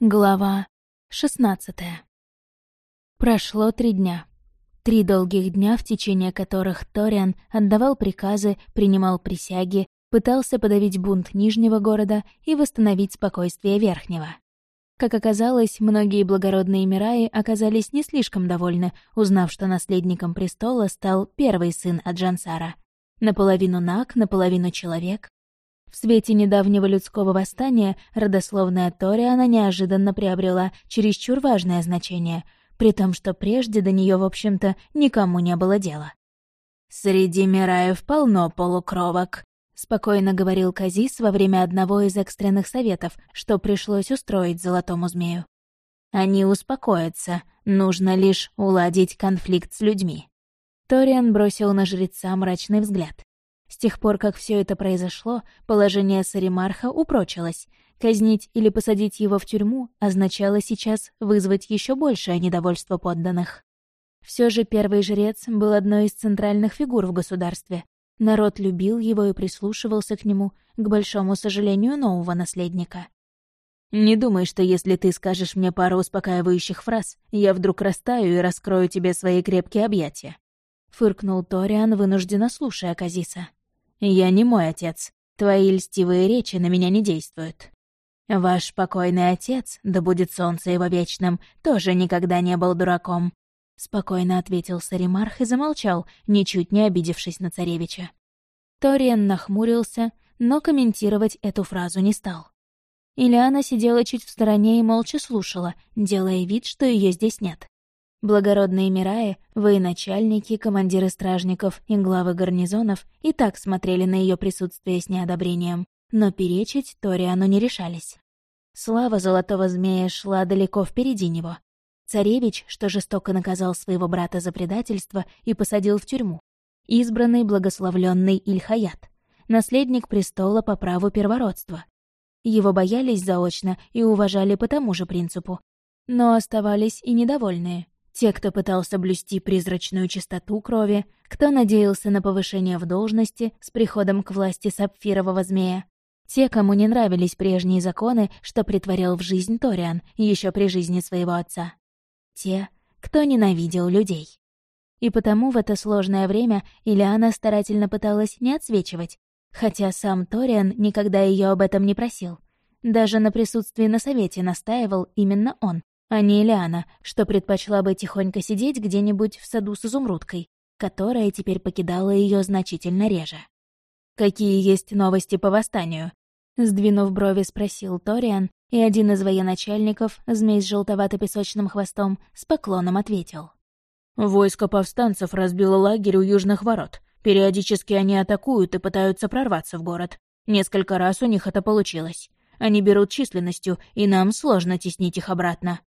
Глава шестнадцатая. Прошло три дня. Три долгих дня, в течение которых Ториан отдавал приказы, принимал присяги, пытался подавить бунт Нижнего города и восстановить спокойствие Верхнего. Как оказалось, многие благородные Мираи оказались не слишком довольны, узнав, что наследником престола стал первый сын Аджансара. Наполовину наг, наполовину человек, в свете недавнего людского восстания родословная Ториана неожиданно приобрела чересчур важное значение, при том, что прежде до нее, в общем-то, никому не было дела. «Среди Мираев полно полукровок», — спокойно говорил Казис во время одного из экстренных советов, что пришлось устроить золотому змею. «Они успокоятся, нужно лишь уладить конфликт с людьми». Ториан бросил на жреца мрачный взгляд. С тех пор, как все это произошло, положение Саримарха упрочилось. Казнить или посадить его в тюрьму означало сейчас вызвать еще большее недовольство подданных. Все же первый жрец был одной из центральных фигур в государстве. Народ любил его и прислушивался к нему, к большому сожалению, нового наследника. «Не думай, что если ты скажешь мне пару успокаивающих фраз, я вдруг растаю и раскрою тебе свои крепкие объятия», — фыркнул Ториан, вынужденно слушая Казиса. Я не мой отец. Твои льстивые речи на меня не действуют. Ваш покойный отец, да будет солнце его вечным, тоже никогда не был дураком. Спокойно ответил Саримарх и замолчал, ничуть не обидевшись на царевича. Ториен нахмурился, но комментировать эту фразу не стал. Ильяна сидела чуть в стороне и молча слушала, делая вид, что ее здесь нет. Благородные Мираи, военачальники, командиры стражников и главы гарнизонов и так смотрели на ее присутствие с неодобрением, но перечить Ториану не решались. Слава Золотого Змея шла далеко впереди него. Царевич, что жестоко наказал своего брата за предательство и посадил в тюрьму. Избранный благословленный Ильхаят, наследник престола по праву первородства. Его боялись заочно и уважали по тому же принципу, но оставались и недовольные. Те, кто пытался блюсти призрачную чистоту крови, кто надеялся на повышение в должности с приходом к власти сапфирового змея, те, кому не нравились прежние законы, что притворял в жизнь Ториан еще при жизни своего отца. Те, кто ненавидел людей. И потому в это сложное время Ильяна старательно пыталась не отсвечивать, хотя сам Ториан никогда ее об этом не просил. Даже на присутствии на совете настаивал именно он, а не Элиана, что предпочла бы тихонько сидеть где-нибудь в саду с изумрудкой, которая теперь покидала ее значительно реже. «Какие есть новости по восстанию?» Сдвинув брови, спросил Ториан, и один из военачальников, змей с желтовато-песочным хвостом, с поклоном ответил. «Войско повстанцев разбило лагерь у южных ворот. Периодически они атакуют и пытаются прорваться в город. Несколько раз у них это получилось. Они берут численностью, и нам сложно теснить их обратно.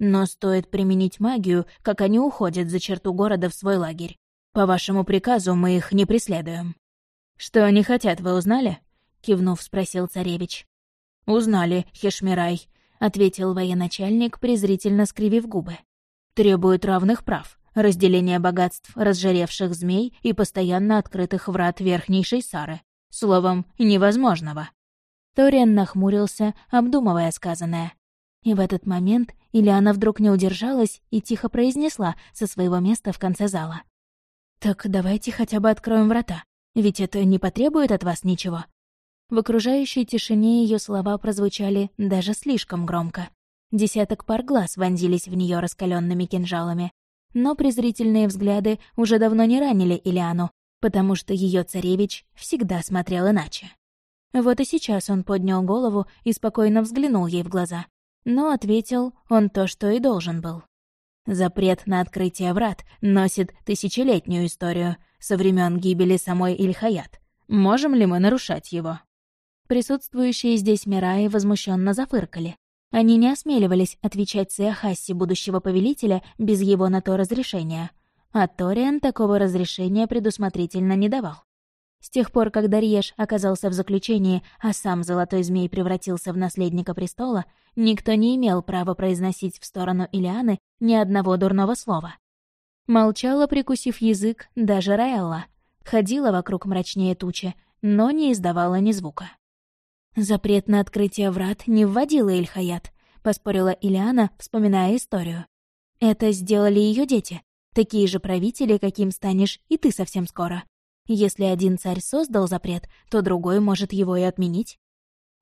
Но стоит применить магию, как они уходят за черту города в свой лагерь. По вашему приказу мы их не преследуем». «Что они хотят, вы узнали?» — кивнув, спросил царевич. «Узнали, Хешмирай», — ответил военачальник, презрительно скривив губы. «Требуют равных прав, разделения богатств разжаревших змей и постоянно открытых врат верхнейшей Сары. Словом, невозможного». Ториан нахмурился, обдумывая сказанное. И в этот момент Ильяна вдруг не удержалась и тихо произнесла со своего места в конце зала. «Так давайте хотя бы откроем врата, ведь это не потребует от вас ничего». В окружающей тишине ее слова прозвучали даже слишком громко. Десяток пар глаз вонзились в нее раскаленными кинжалами. Но презрительные взгляды уже давно не ранили Ильяну, потому что ее царевич всегда смотрел иначе. Вот и сейчас он поднял голову и спокойно взглянул ей в глаза, но ответил он то, что и должен был. Запрет на открытие врат носит тысячелетнюю историю со времен гибели самой Ильхаят. Можем ли мы нарушать его? Присутствующие здесь Мираи возмущенно зафыркали. Они не осмеливались отвечать Сиахасси будущего повелителя без его на то разрешения, а Ториан такого разрешения предусмотрительно не давал. С тех пор, как Дарьеш оказался в заключении, а сам Золотой Змей превратился в наследника престола, никто не имел права произносить в сторону Илианы ни одного дурного слова. Молчала, прикусив язык, даже Раэлла. Ходила вокруг мрачнее тучи, но не издавала ни звука. Запрет на открытие врат не вводила Эльхаят. — поспорила Ильяна, вспоминая историю. «Это сделали ее дети. Такие же правители, каким станешь и ты совсем скоро. Если один царь создал запрет, то другой может его и отменить».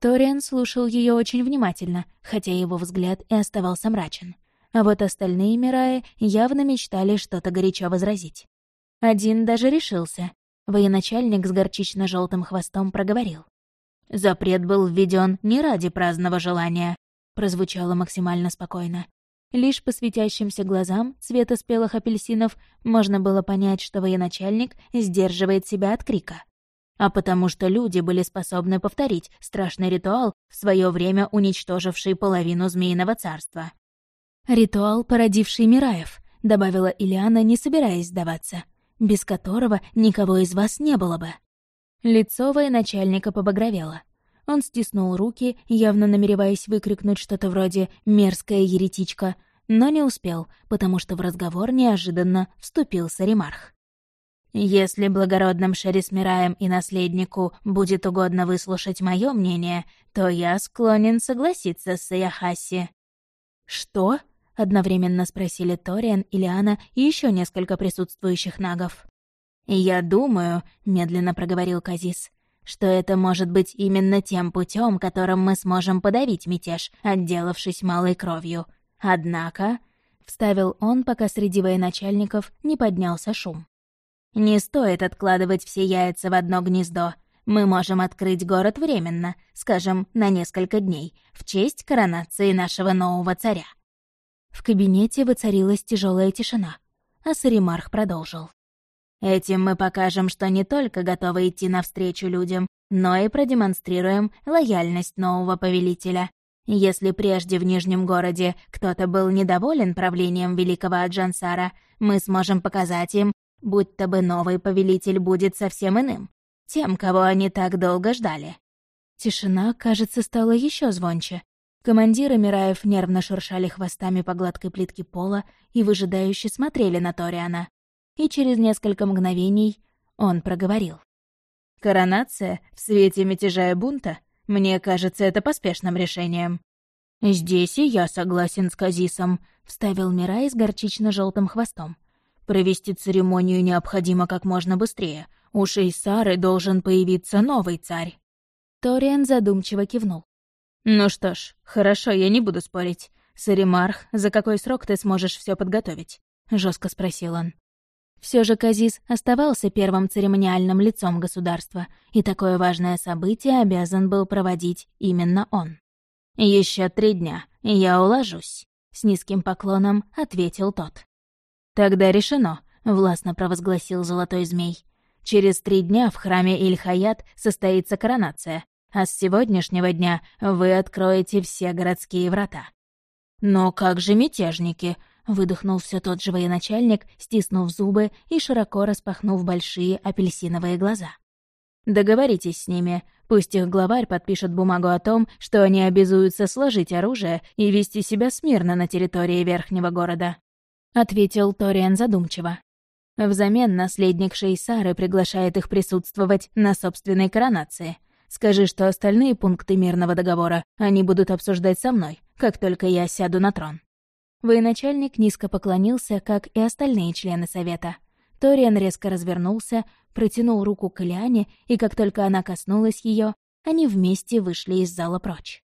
Ториан слушал ее очень внимательно, хотя его взгляд и оставался мрачен. А вот остальные Мираи явно мечтали что-то горячо возразить. Один даже решился. Военачальник с горчично желтым хвостом проговорил. «Запрет был введен не ради праздного желания», — прозвучало максимально спокойно. Лишь по светящимся глазам цвета спелых апельсинов можно было понять, что военачальник сдерживает себя от крика. А потому что люди были способны повторить страшный ритуал, в свое время уничтоживший половину Змеиного царства. «Ритуал, породивший Мираев», — добавила Ильяна, не собираясь сдаваться, «без которого никого из вас не было бы». Лицо военачальника побагровело. Он стиснул руки, явно намереваясь выкрикнуть что-то вроде «мерзкая еретичка», но не успел, потому что в разговор неожиданно вступил Саримарх. «Если благородным Шерисмираем и наследнику будет угодно выслушать мое мнение, то я склонен согласиться с Саяхаси». «Что?» Одновременно спросили Ториан, Ильяна и еще несколько присутствующих нагов. «Я думаю», — медленно проговорил Казис, «что это может быть именно тем путем, которым мы сможем подавить мятеж, отделавшись малой кровью. Однако...» — вставил он, пока среди военачальников не поднялся шум. «Не стоит откладывать все яйца в одно гнездо. Мы можем открыть город временно, скажем, на несколько дней, в честь коронации нашего нового царя. В кабинете воцарилась тяжелая тишина, а Саримарх продолжил. «Этим мы покажем, что не только готовы идти навстречу людям, но и продемонстрируем лояльность нового повелителя. Если прежде в Нижнем городе кто-то был недоволен правлением великого Аджансара, мы сможем показать им, будто бы новый повелитель будет совсем иным, тем, кого они так долго ждали». Тишина, кажется, стала еще звонче, Командиры Мираев нервно шуршали хвостами по гладкой плитке пола и выжидающе смотрели на Ториана. И через несколько мгновений он проговорил. «Коронация в свете мятежа и бунта? Мне кажется, это поспешным решением». «Здесь и я согласен с Казисом», — вставил Мирай с горчично желтым хвостом. «Провести церемонию необходимо как можно быстрее. У Шейсары должен появиться новый царь». Ториан задумчиво кивнул. «Ну что ж, хорошо, я не буду спорить. Саримарх, за какой срок ты сможешь все подготовить?» — жестко спросил он. Все же Казис оставался первым церемониальным лицом государства, и такое важное событие обязан был проводить именно он. Еще три дня, я уложусь», — с низким поклоном ответил тот. «Тогда решено», — властно провозгласил Золотой Змей. «Через три дня в храме Иль-Хаят состоится коронация, а с сегодняшнего дня вы откроете все городские врата». «Но как же мятежники?» — выдохнул все тот же военачальник, стиснув зубы и широко распахнув большие апельсиновые глаза. «Договоритесь с ними, пусть их главарь подпишет бумагу о том, что они обязуются сложить оружие и вести себя смирно на территории Верхнего города», — ответил Ториан задумчиво. Взамен наследник Шейсары приглашает их присутствовать на собственной коронации — Скажи, что остальные пункты мирного договора они будут обсуждать со мной, как только я сяду на трон». Военачальник низко поклонился, как и остальные члены совета. Ториан резко развернулся, протянул руку к Ильяне, и как только она коснулась ее, они вместе вышли из зала прочь.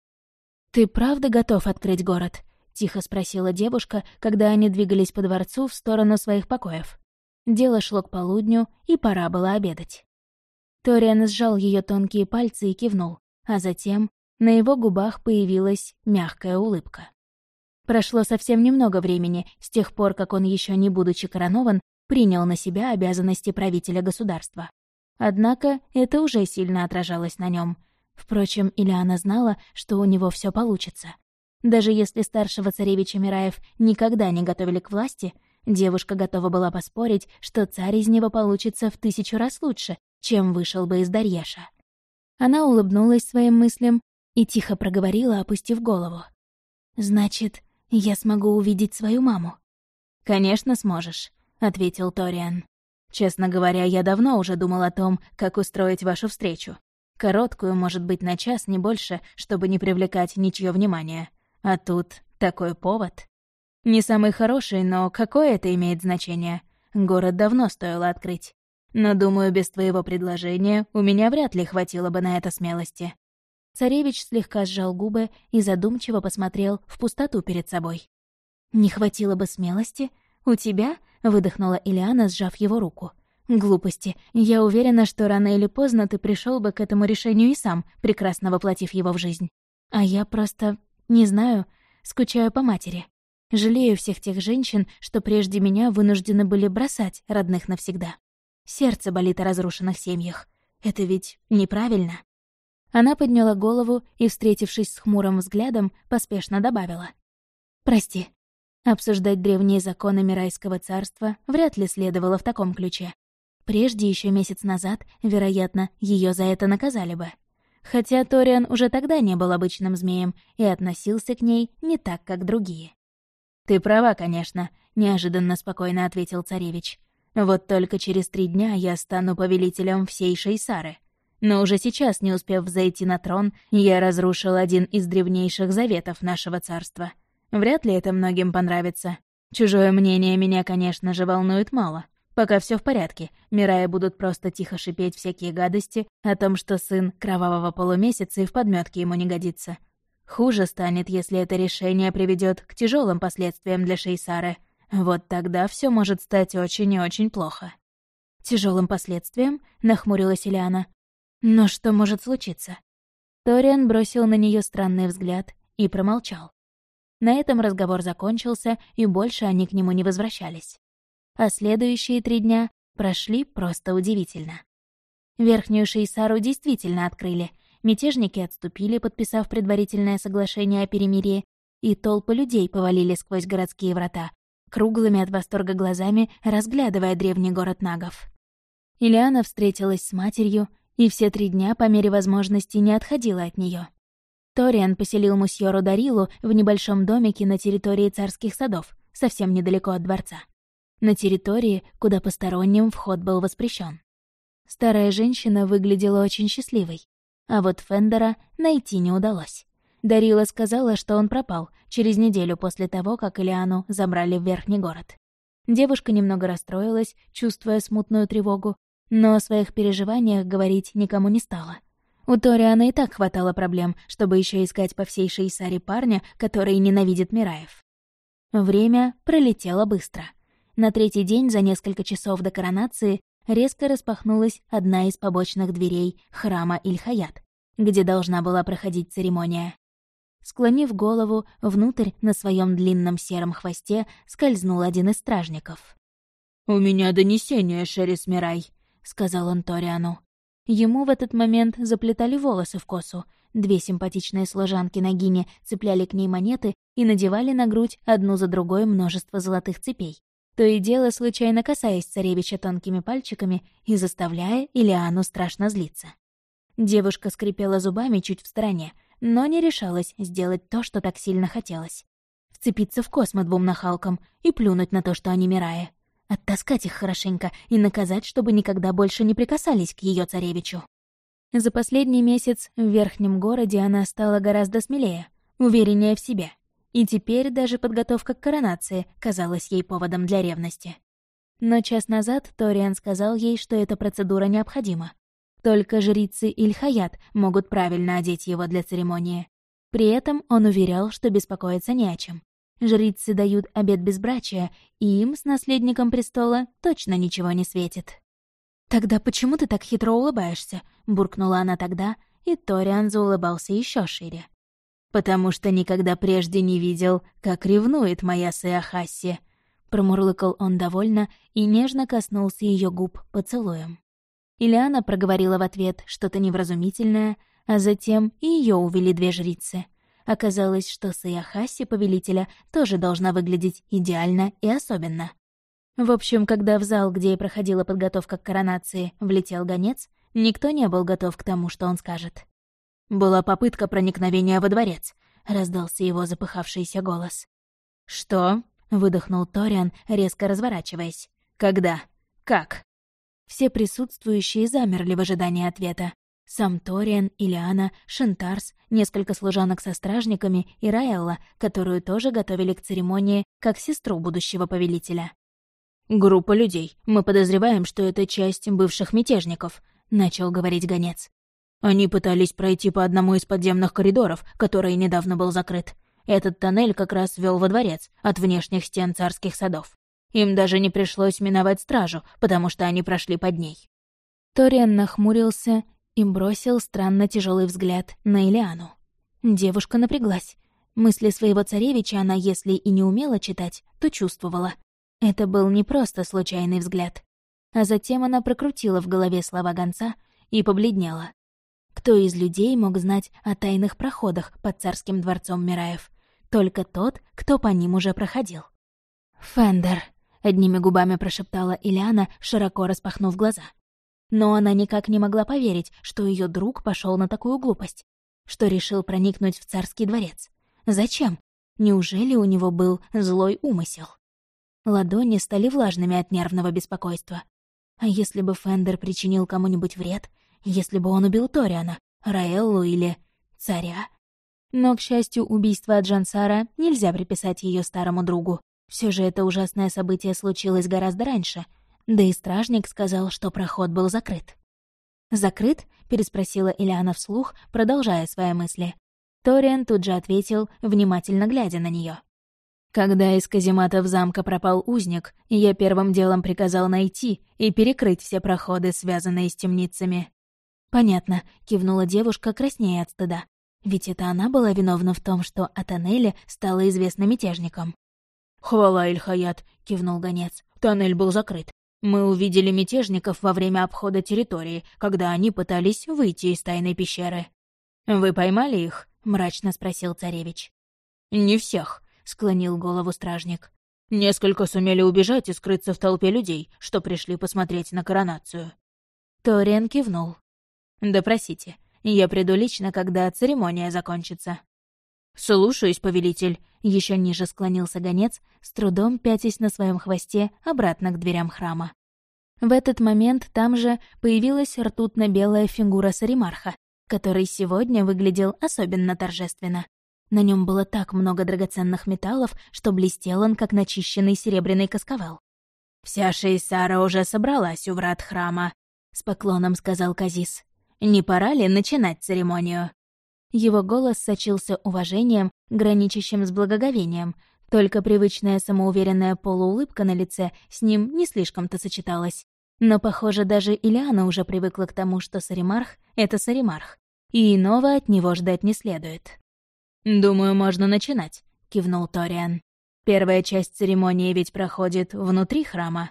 «Ты правда готов открыть город?» — тихо спросила девушка, когда они двигались по дворцу в сторону своих покоев. Дело шло к полудню, и пора было обедать. Ториан сжал ее тонкие пальцы и кивнул, а затем на его губах появилась мягкая улыбка. Прошло совсем немного времени с тех пор, как он, еще не будучи коронован, принял на себя обязанности правителя государства. Однако это уже сильно отражалось на нем. Впрочем, Ильяна знала, что у него все получится. Даже если старшего царевича Мираев никогда не готовили к власти, девушка готова была поспорить, что царь из него получится в тысячу раз лучше, чем вышел бы из Дарьеша. Она улыбнулась своим мыслям и тихо проговорила, опустив голову. «Значит, я смогу увидеть свою маму?» «Конечно сможешь», — ответил Ториан. «Честно говоря, я давно уже думал о том, как устроить вашу встречу. Короткую, может быть, на час, не больше, чтобы не привлекать ничье внимание. А тут такой повод. Не самый хороший, но какое это имеет значение? Город давно стоило открыть. Но, думаю, без твоего предложения у меня вряд ли хватило бы на это смелости». Царевич слегка сжал губы и задумчиво посмотрел в пустоту перед собой. «Не хватило бы смелости? У тебя?» — выдохнула Ильяна, сжав его руку. «Глупости. Я уверена, что рано или поздно ты пришел бы к этому решению и сам, прекрасно воплотив его в жизнь. А я просто... не знаю, скучаю по матери. Жалею всех тех женщин, что прежде меня вынуждены были бросать родных навсегда. Сердце болит о разрушенных семьях. Это ведь неправильно. Она подняла голову и, встретившись с хмурым взглядом, поспешно добавила. «Прости». Обсуждать древние законы Мирайского царства вряд ли следовало в таком ключе. Прежде, еще месяц назад, вероятно, ее за это наказали бы. Хотя Ториан уже тогда не был обычным змеем и относился к ней не так, как другие. «Ты права, конечно», — неожиданно спокойно ответил царевич. Вот только через три дня я стану повелителем всей Шейсары. Но уже сейчас, не успев взойти на трон, я разрушил один из древнейших заветов нашего царства. Вряд ли это многим понравится. Чужое мнение меня, конечно же, волнует мало. Пока все в порядке, Мирая будут просто тихо шипеть всякие гадости о том, что сын кровавого полумесяца и в подметке ему не годится. Хуже станет, если это решение приведет к тяжелым последствиям для Шейсары — вот тогда все может стать очень и очень плохо. Тяжелым последствием нахмурилась Ильяна. Но что может случиться? Ториан бросил на нее странный взгляд и промолчал. На этом разговор закончился, и больше они к нему не возвращались. А следующие три дня прошли просто удивительно. Верхнюю Шейсару действительно открыли, мятежники отступили, подписав предварительное соглашение о перемирии, и толпы людей повалили сквозь городские врата, круглыми от восторга глазами, разглядывая древний город нагов. Ильяна встретилась с матерью и все три дня по мере возможности не отходила от нее. Ториан поселил мусьору Дарилу в небольшом домике на территории царских садов, совсем недалеко от дворца. На территории, куда посторонним вход был воспрещен. Старая женщина выглядела очень счастливой, а вот Фендера найти не удалось. Дарила сказала, что он пропал через неделю после того, как Илиану забрали в верхний город. Девушка немного расстроилась, чувствуя смутную тревогу, но о своих переживаниях говорить никому не стала. У Ториана и так хватало проблем, чтобы еще искать по всей Шейсаре парня, который ненавидит Мираев. Время пролетело быстро. На третий день, за несколько часов до коронации, резко распахнулась одна из побочных дверей храма Ильхаят, где должна была проходить церемония. Склонив голову, внутрь на своем длинном сером хвосте скользнул один из стражников. «У меня донесение, Шерис Мирай», — сказал он Ториану. Ему в этот момент заплетали волосы в косу. Две симпатичные служанки на гине цепляли к ней монеты и надевали на грудь одну за другой множество золотых цепей. То и дело, случайно касаясь царевича тонкими пальчиками и заставляя Илиану страшно злиться. Девушка скрипела зубами чуть в стороне, но не решалась сделать то, что так сильно хотелось. Вцепиться в космо двум нахалкам и плюнуть на то, что они Мирая. Оттаскать их хорошенько и наказать, чтобы никогда больше не прикасались к ее царевичу. За последний месяц в верхнем городе она стала гораздо смелее, увереннее в себе. И теперь даже подготовка к коронации казалась ей поводом для ревности. Но час назад Ториан сказал ей, что эта процедура необходима. Только жрицы Ильхаят могут правильно одеть его для церемонии. При этом он уверял, что беспокоиться не о чем. Жрицы дают обет безбрачия, и им с наследником престола точно ничего не светит. «Тогда почему ты так хитро улыбаешься?» — буркнула она тогда, и Ториан заулыбался еще шире. «Потому что никогда прежде не видел, как ревнует моя Сеахасси», — промурлыкал он довольно и нежно коснулся ее губ поцелуем. Ильяна проговорила в ответ что-то невразумительное, а затем ее увели две жрицы. Оказалось, что Саяхаси, повелителя, тоже должна выглядеть идеально и особенно. В общем, когда в зал, где и проходила подготовка к коронации, влетел гонец, никто не был готов к тому, что он скажет. «Была попытка проникновения во дворец», — раздался его запыхавшийся голос. «Что?» — выдохнул Ториан, резко разворачиваясь. «Когда? Как?» Все присутствующие замерли в ожидании ответа. Сам Ториан, Илиана, Шентарс, несколько служанок со стражниками и Раэлла, которую тоже готовили к церемонии как сестру будущего повелителя. «Группа людей. Мы подозреваем, что это часть бывших мятежников», — начал говорить гонец. «Они пытались пройти по одному из подземных коридоров, который недавно был закрыт. Этот тоннель как раз вел во дворец, от внешних стен царских садов. Им даже не пришлось миновать стражу, потому что они прошли под ней». Ториан нахмурился и бросил странно тяжелый взгляд на Илиану. Девушка напряглась. Мысли своего царевича она, если и не умела читать, то чувствовала. Это был не просто случайный взгляд. А затем она прокрутила в голове слова гонца и побледнела. Кто из людей мог знать о тайных проходах под царским дворцом Мираев? Только тот, кто по ним уже проходил. «Фендер», — одними губами прошептала Ильяна, широко распахнув глаза. Но она никак не могла поверить, что ее друг пошел на такую глупость, что решил проникнуть в царский дворец. Зачем? Неужели у него был злой умысел? Ладони стали влажными от нервного беспокойства. А если бы Фендер причинил кому-нибудь вред? Если бы он убил Ториана, Раэллу или царя? Но, к счастью, убийство Джансара нельзя приписать ее старому другу. Все же это ужасное событие случилось гораздо раньше. Да и стражник сказал, что проход был закрыт. «Закрыт?» — переспросила Ильяна вслух, продолжая свои мысли. Ториан тут же ответил, внимательно глядя на нее. Когда из казематов замка пропал узник, я первым делом приказал найти и перекрыть все проходы, связанные с темницами. «Понятно», — кивнула девушка, краснея от стыда. Ведь это она была виновна в том, что Атанелли стала известным мятежником. «Хвала, Ильхаят», — кивнул гонец. «Тоннель был закрыт. Мы увидели мятежников во время обхода территории, когда они пытались выйти из тайной пещеры». «Вы поймали их?» — мрачно спросил царевич. «Не всех», — склонил голову стражник. «Несколько сумели убежать и скрыться в толпе людей, что пришли посмотреть на коронацию». Ториан кивнул. «Допросите. Я приду лично, когда церемония закончится». «Слушаюсь, повелитель», — еще ниже склонился гонец, с трудом пятясь на своем хвосте обратно к дверям храма. В этот момент там же появилась ртутно-белая фигура Саримарха, который сегодня выглядел особенно торжественно. На нем было так много драгоценных металлов, что блестел он, как начищенный серебряный касковал. «Вся Шейсара уже собралась у врат храма», — с поклоном сказал Казис. «Не пора ли начинать церемонию?» Его голос сочился уважением, граничащим с благоговением, только привычная самоуверенная полуулыбка на лице с ним не слишком-то сочеталась. Но, похоже, даже Ильяна уже привыкла к тому, что Саримарх — это Саримарх, и иного от него ждать не следует. «Думаю, можно начинать», — кивнул Ториан. «Первая часть церемонии ведь проходит внутри храма».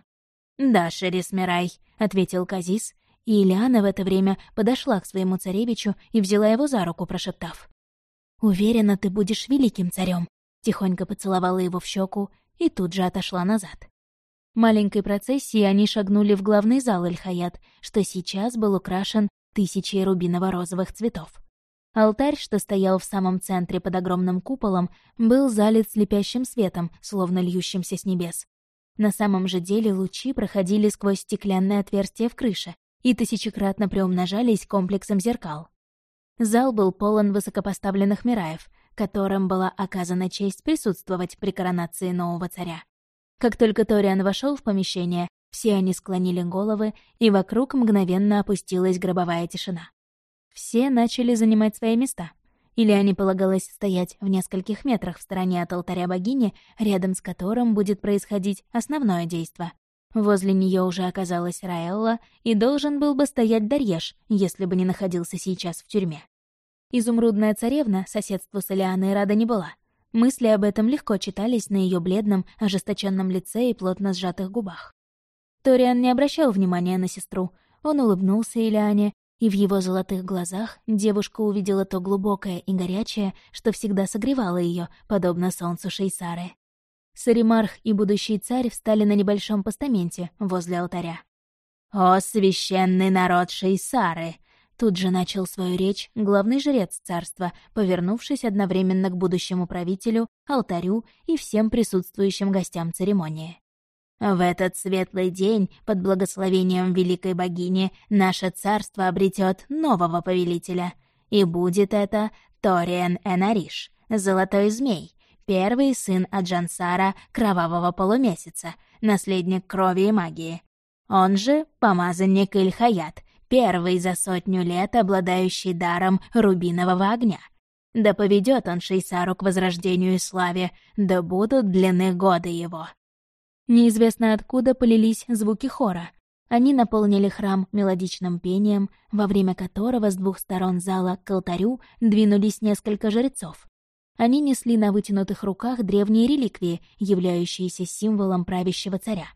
«Да, Шерис Мирай», — ответил Казис, и Ильяна в это время подошла к своему царевичу и взяла его за руку, прошептав. «Уверена, ты будешь великим царем. тихонько поцеловала его в щеку и тут же отошла назад. Маленькой процессией они шагнули в главный зал Эльхаят, что сейчас был украшен тысячей рубиново-розовых цветов. Алтарь, что стоял в самом центре под огромным куполом, был залит слепящим светом, словно льющимся с небес. На самом же деле лучи проходили сквозь стеклянное отверстие в крыше и тысячекратно приумножались комплексом зеркал. Зал был полон высокопоставленных мираев, которым была оказана честь присутствовать при коронации нового царя. Как только Ториан вошел в помещение, все они склонили головы, и вокруг мгновенно опустилась гробовая тишина. Все начали занимать свои места. Или они полагалось стоять в нескольких метрах в стороне от алтаря богини, рядом с которым будет происходить основное действо. Возле нее уже оказалась Раэлла, и должен был бы стоять Дарьеш, если бы не находился сейчас в тюрьме. Изумрудная царевна соседству с Элианой рада не была. Мысли об этом легко читались на ее бледном, ожесточенном лице и плотно сжатых губах. Ториан не обращал внимания на сестру. Он улыбнулся Элиане и в его золотых глазах девушка увидела то глубокое и горячее, что всегда согревало ее, подобно солнцу Шейсары. Саримарх и будущий царь встали на небольшом постаменте возле алтаря. «О, священный народ Шейсары!» Тут же начал свою речь главный жрец царства, повернувшись одновременно к будущему правителю, алтарю и всем присутствующим гостям церемонии. В этот светлый день, под благословением великой богини, наше царство обретет нового повелителя. И будет это Ториен Энариш, золотой змей, первый сын Аджансара, кровавого полумесяца, наследник крови и магии. Он же помазанник Ильхаят, первый за сотню лет обладающий даром рубинового огня. Да поведет он Шейсару к возрождению и славе, да будут длины годы его. Неизвестно откуда полились звуки хора. Они наполнили храм мелодичным пением, во время которого с двух сторон зала к алтарю двинулись несколько жрецов. Они несли на вытянутых руках древние реликвии, являющиеся символом правящего царя.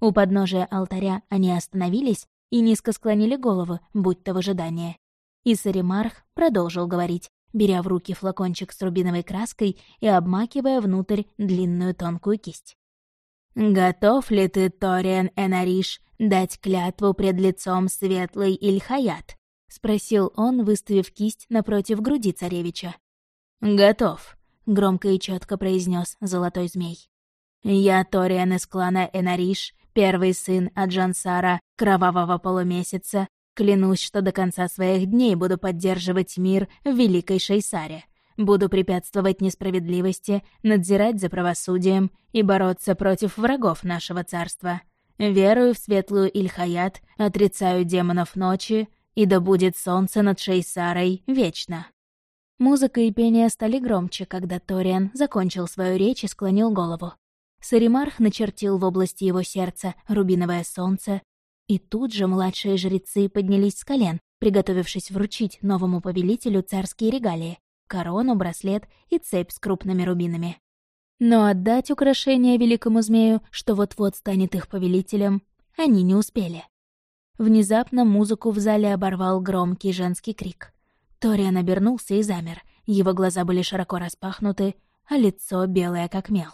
У подножия алтаря они остановились и низко склонили головы, будто в ожидании. И Саримарх продолжил говорить, беря в руки флакончик с рубиновой краской и обмакивая внутрь длинную тонкую кисть. «Готов ли ты, Ториан Энариш, дать клятву пред лицом светлый Ильхаят?» — спросил он, выставив кисть напротив груди царевича. «Готов», — громко и четко произнес золотой змей. «Я Ториан из клана Энариш, первый сын Аджансара, кровавого полумесяца, клянусь, что до конца своих дней буду поддерживать мир в Великой Шейсаре, Буду препятствовать несправедливости, надзирать за правосудием и бороться против врагов нашего царства. Верую в светлую Ильхаят, отрицаю демонов ночи, и да будет солнце над Шейсарой вечно». Музыка и пение стали громче, когда Ториан закончил свою речь и склонил голову. Саримарх начертил в области его сердца рубиновое солнце, и тут же младшие жрецы поднялись с колен, приготовившись вручить новому повелителю царские регалии корону, браслет и цепь с крупными рубинами. Но отдать украшение великому змею, что вот-вот станет их повелителем, они не успели. Внезапно музыку в зале оборвал громкий женский крик. Ториан обернулся и замер. Его глаза были широко распахнуты, а лицо белое как мел.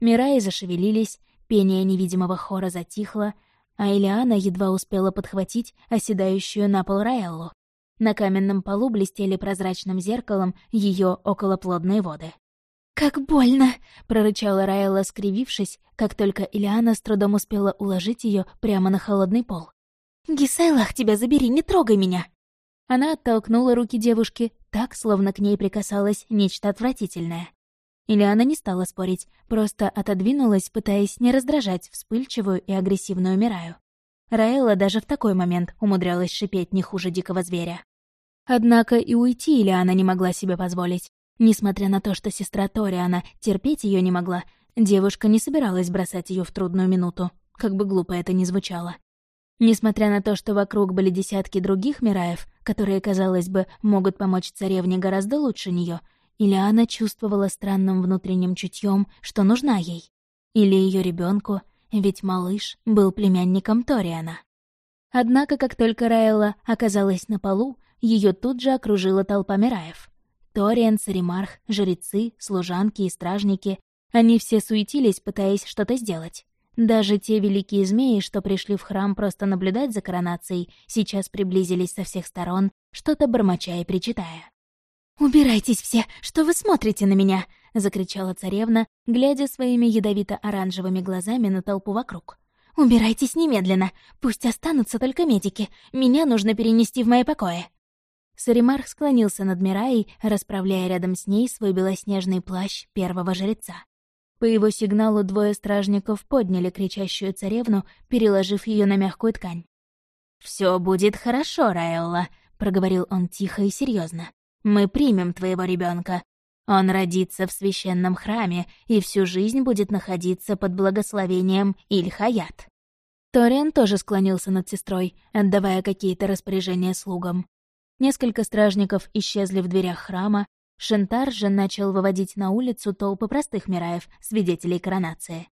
Мираи зашевелились, пение невидимого хора затихло, а Элиана едва успела подхватить оседающую на пол Раэллу. На каменном полу блестели прозрачным зеркалом ее околоплодные воды. «Как больно!» — прорычала Раэла, скривившись, как только Илиана с трудом успела уложить ее прямо на холодный пол. «Гисайлах, тебя забери, не трогай меня!» Она оттолкнула руки девушки, так, словно к ней прикасалось нечто отвратительное. Ильяна не стала спорить, просто отодвинулась, пытаясь не раздражать вспыльчивую и агрессивную Мираю. Раэла даже в такой момент умудрялась шипеть не хуже дикого зверя. Однако и уйти Ильяна не могла себе позволить. Несмотря на то, что сестра Ториана терпеть ее не могла, девушка не собиралась бросать ее в трудную минуту, как бы глупо это ни звучало. Несмотря на то, что вокруг были десятки других Мираев, которые, казалось бы, могут помочь царевне гораздо лучше нее, Ильяна чувствовала странным внутренним чутьем, что нужна ей. Или ее ребенку, ведь малыш был племянником Ториана. Однако, как только Раэла оказалась на полу, ее тут же окружила толпа Мираев. Ториан, Царимарх, жрецы, служанки и стражники. Они все суетились, пытаясь что-то сделать. Даже те великие змеи, что пришли в храм просто наблюдать за коронацией, сейчас приблизились со всех сторон, что-то бормоча и причитая. «Убирайтесь все! Что вы смотрите на меня?» — закричала царевна, глядя своими ядовито-оранжевыми глазами на толпу вокруг. «Убирайтесь немедленно! Пусть останутся только медики! Меня нужно перенести в мои покои!» Саримарх склонился над Мираей, расправляя рядом с ней свой белоснежный плащ первого жреца. По его сигналу двое стражников подняли кричащую царевну, переложив ее на мягкую ткань. Все будет хорошо, Раэлла», — проговорил он тихо и серьезно. «Мы примем твоего ребенка. Он родится в священном храме и всю жизнь будет находиться под благословением Ильхаят». Ториан тоже склонился над сестрой, отдавая какие-то распоряжения слугам. Несколько стражников исчезли в дверях храма, Шентар же начал выводить на улицу толпы простых мираев, свидетелей коронации.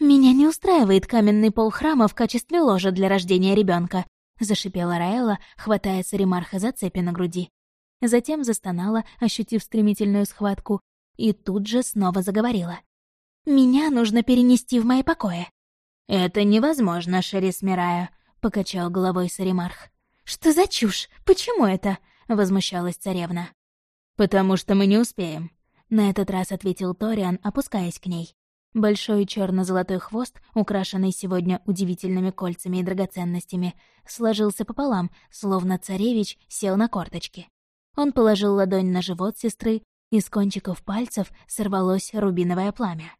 «Меня не устраивает каменный пол храма в качестве ложа для рождения ребенка, зашипела Раэла, хватая Саримарха за цепи на груди. Затем застонала, ощутив стремительную схватку, и тут же снова заговорила. «Меня нужно перенести в мои покои». «Это невозможно, Шерис Мирая», — покачал головой Саримарх. «Что за чушь? Почему это?» — возмущалась царевна. «Потому что мы не успеем», — на этот раз ответил Ториан, опускаясь к ней. Большой черно золотой хвост, украшенный сегодня удивительными кольцами и драгоценностями, сложился пополам, словно царевич сел на корточки. Он положил ладонь на живот сестры, и с кончиков пальцев сорвалось рубиновое пламя.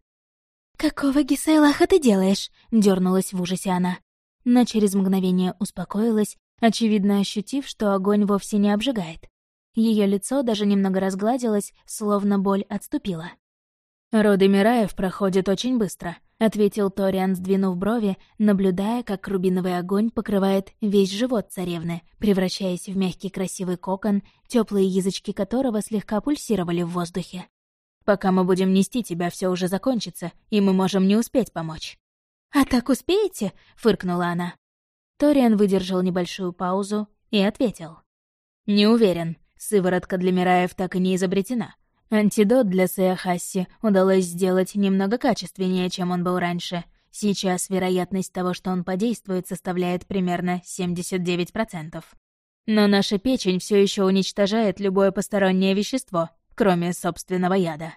«Какого Гисайлаха ты делаешь?» — дернулась в ужасе она. Но через мгновение успокоилась, очевидно ощутив, что огонь вовсе не обжигает. Ее лицо даже немного разгладилось, словно боль отступила. «Роды Мираев проходят очень быстро», — ответил Ториан, сдвинув брови, наблюдая, как рубиновый огонь покрывает весь живот царевны, превращаясь в мягкий красивый кокон, теплые язычки которого слегка пульсировали в воздухе. «Пока мы будем нести тебя, все уже закончится, и мы можем не успеть помочь». «А так успеете?» — фыркнула она. Ториан выдержал небольшую паузу и ответил. «Не уверен. Сыворотка для Мираев так и не изобретена. Антидот для Сеахасси удалось сделать немного качественнее, чем он был раньше. Сейчас вероятность того, что он подействует, составляет примерно 79%. Но наша печень все еще уничтожает любое постороннее вещество, кроме собственного яда.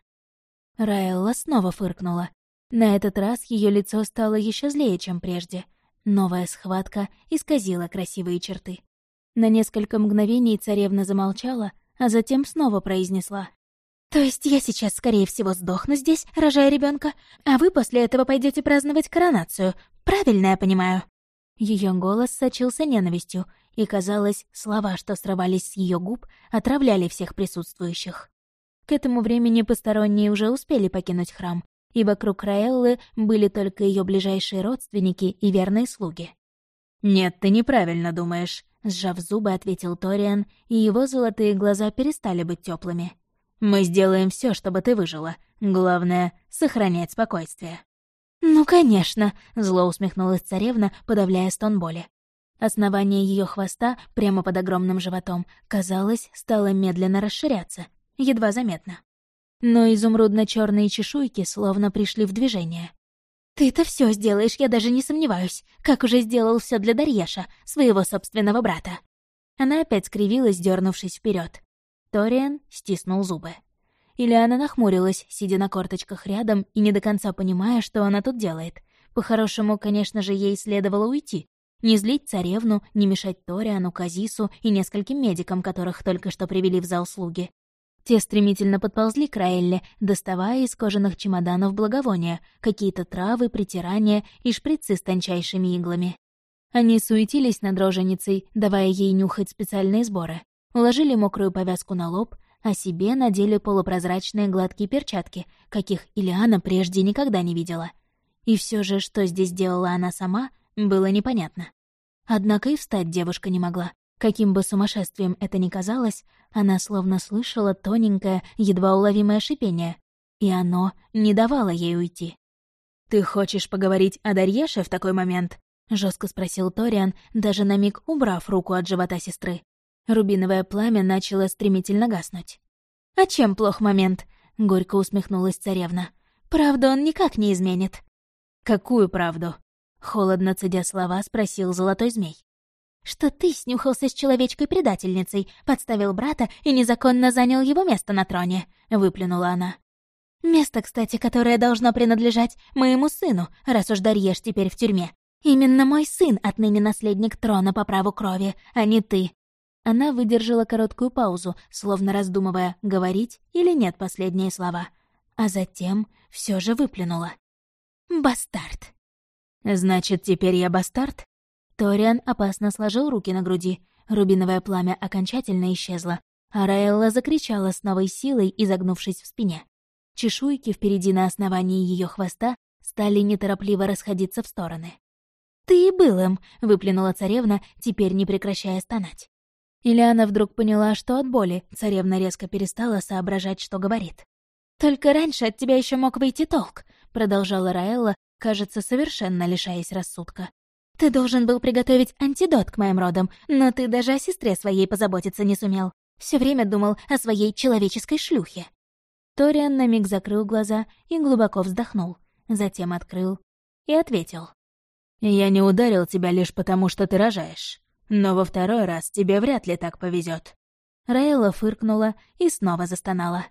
Раэлла снова фыркнула. На этот раз ее лицо стало еще злее, чем прежде. Новая схватка исказила красивые черты. На несколько мгновений царевна замолчала, а затем снова произнесла. То есть я сейчас, скорее всего, сдохну здесь, рожая ребенка, а вы после этого пойдете праздновать коронацию. Правильно я понимаю?» Ее голос сочился ненавистью, и, казалось, слова, что срывались с ее губ, отравляли всех присутствующих. К этому времени посторонние уже успели покинуть храм, и вокруг Раэллы были только ее ближайшие родственники и верные слуги. «Нет, ты неправильно думаешь», — сжав зубы, ответил Ториан, и его золотые глаза перестали быть теплыми. Мы сделаем все, чтобы ты выжила. Главное — сохранять спокойствие». «Ну, конечно», — зло усмехнулась царевна, подавляя стон боли. Основание ее хвоста, прямо под огромным животом, казалось, стало медленно расширяться, едва заметно. Но изумрудно черные чешуйки словно пришли в движение. «Ты-то все сделаешь, я даже не сомневаюсь, как уже сделал все для Дарьеша, своего собственного брата». Она опять скривилась, дернувшись вперед. Ториан стиснул зубы. Ильяна нахмурилась, сидя на корточках рядом и не до конца понимая, что она тут делает. По-хорошему, конечно же, ей следовало уйти. Не злить царевну, не мешать Ториану, Казису и нескольким медикам, которых только что привели в зал слуги. Те стремительно подползли к Раэлле, доставая из кожаных чемоданов благовония, какие-то травы, притирания и шприцы с тончайшими иглами. Они суетились над роженицей, давая ей нюхать специальные сборы уложили мокрую повязку на лоб, а себе надели полупрозрачные гладкие перчатки, каких Ильяна прежде никогда не видела. И все же, что здесь делала она сама, было непонятно. Однако и встать девушка не могла. Каким бы сумасшествием это ни казалось, она словно слышала тоненькое, едва уловимое шипение, и оно не давало ей уйти. «Ты хочешь поговорить о Дарьеше в такой момент?» — жестко спросил Ториан, даже на миг убрав руку от живота сестры. Рубиновое пламя начало стремительно гаснуть. «А чем плох момент?» — горько усмехнулась царевна. «Правду он никак не изменит». «Какую правду?» — холодно цедя слова, спросил золотой змей. «Что ты снюхался с человечкой-предательницей, подставил брата и незаконно занял его место на троне», — выплюнула она. «Место, кстати, которое должно принадлежать моему сыну, раз уж Дарьеш теперь в тюрьме. Именно мой сын отныне наследник трона по праву крови, а не ты, она выдержала короткую паузу, словно раздумывая, говорить или нет последние слова. А затем все же выплюнула. «Бастард!» «Значит, теперь я бастард?» Ториан опасно сложил руки на груди. Рубиновое пламя окончательно исчезло, а Раэлла закричала с новой силой, изогнувшись в спине. Чешуйки впереди на основании ее хвоста стали неторопливо расходиться в стороны. «Ты и был им!» — выплюнула царевна, теперь не прекращая стонать. Ильяна вдруг поняла, что от боли царевна резко перестала соображать, что говорит. «Только раньше от тебя еще мог выйти толк», — продолжала Раэлла, кажется, совершенно лишаясь рассудка. «Ты должен был приготовить антидот к моим родам, но ты даже о сестре своей позаботиться не сумел. Все время думал о своей человеческой шлюхе». Ториан на миг закрыл глаза и глубоко вздохнул, затем открыл и ответил. «Я не ударил тебя лишь потому, что ты рожаешь. Но во второй раз тебе вряд ли так повезет. Раэла фыркнула и снова застонала.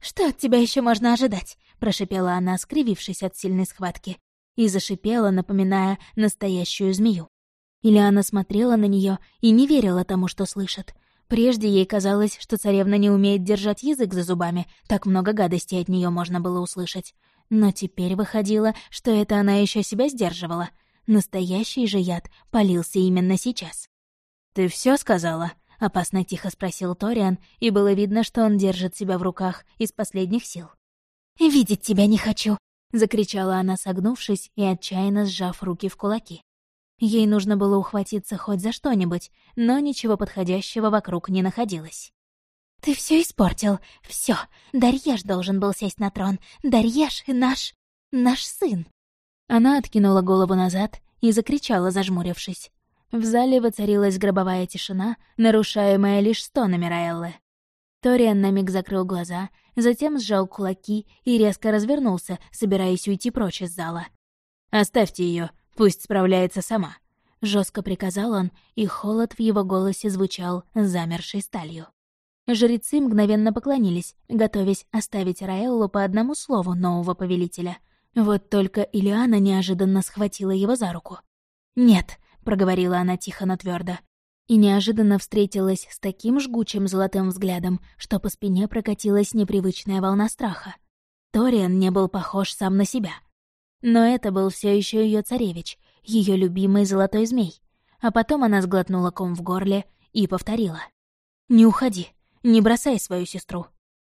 «Что от тебя еще можно ожидать?» — прошипела она, скривившись от сильной схватки, и зашипела, напоминая настоящую змею. Ильяна смотрела на нее и не верила тому, что слышит. Прежде ей казалось, что царевна не умеет держать язык за зубами, так много гадостей от нее можно было услышать. Но теперь выходило, что это она еще себя сдерживала. Настоящий же яд полился именно сейчас. «Ты все сказала?» — опасно тихо спросил Ториан, и было видно, что он держит себя в руках из последних сил. «Видеть тебя не хочу!» — закричала она, согнувшись и отчаянно сжав руки в кулаки. Ей нужно было ухватиться хоть за что-нибудь, но ничего подходящего вокруг не находилось. «Ты все испортил, все. Дарьеш должен был сесть на трон. Дарьеш — наш... наш сын!» Она откинула голову назад и закричала, зажмурившись. В зале воцарилась гробовая тишина, нарушаемая лишь стонами Раэллы. Ториан на миг закрыл глаза, затем сжал кулаки и резко развернулся, собираясь уйти прочь из зала. «Оставьте ее, пусть справляется сама», — жестко приказал он, и холод в его голосе звучал замершей сталью. Жрецы мгновенно поклонились, готовясь оставить Раэллу по одному слову нового повелителя. Вот только Илиана неожиданно схватила его за руку. «Нет», — проговорила она тихо, но твердо, и неожиданно встретилась с таким жгучим золотым взглядом, что по спине прокатилась непривычная волна страха. Ториан не был похож сам на себя. Но это был все еще ее царевич, ее любимый золотой змей. А потом она сглотнула ком в горле и повторила. «Не уходи, не бросай свою сестру.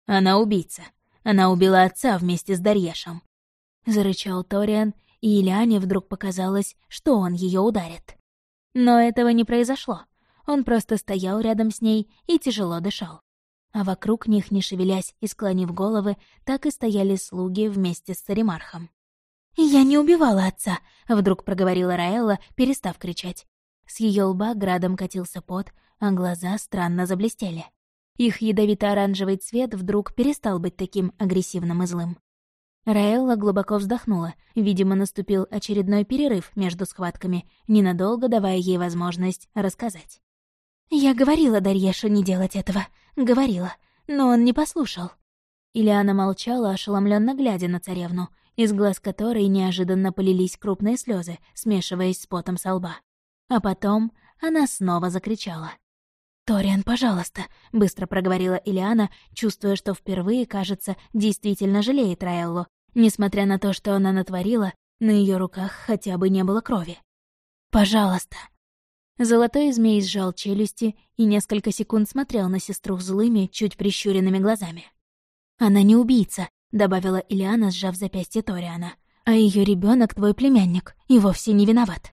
Она убийца. Она убила отца вместе с Дарьешем. Зарычал Ториан, и Ильяне вдруг показалось, что он ее ударит. Но этого не произошло. Он просто стоял рядом с ней и тяжело дышал. А вокруг них, не шевелясь и склонив головы, так и стояли слуги вместе с царимархом. «Я не убивала отца», — вдруг проговорила Раэлла, перестав кричать. С ее лба градом катился пот, а глаза странно заблестели. Их ядовито-оранжевый цвет вдруг перестал быть таким агрессивным и злым. Раэлла глубоко вздохнула. Видимо, наступил очередной перерыв между схватками, ненадолго давая ей возможность рассказать. «Я говорила Дарьешу не делать этого. Говорила. Но он не послушал». Ильяна молчала, ошеломленно глядя на царевну, из глаз которой неожиданно полились крупные слезы, смешиваясь с потом со лба. А потом она снова закричала. «Ториан, пожалуйста», — быстро проговорила Илиана, чувствуя, что впервые, кажется, действительно жалеет Раэллу, несмотря на то, что она натворила, на ее руках хотя бы не было крови. «Пожалуйста». Золотой змей сжал челюсти и несколько секунд смотрел на сестру злыми, чуть прищуренными глазами. «Она не убийца», — добавила Илиана, сжав запястье Ториана. «А ее ребенок твой племянник, и вовсе не виноват».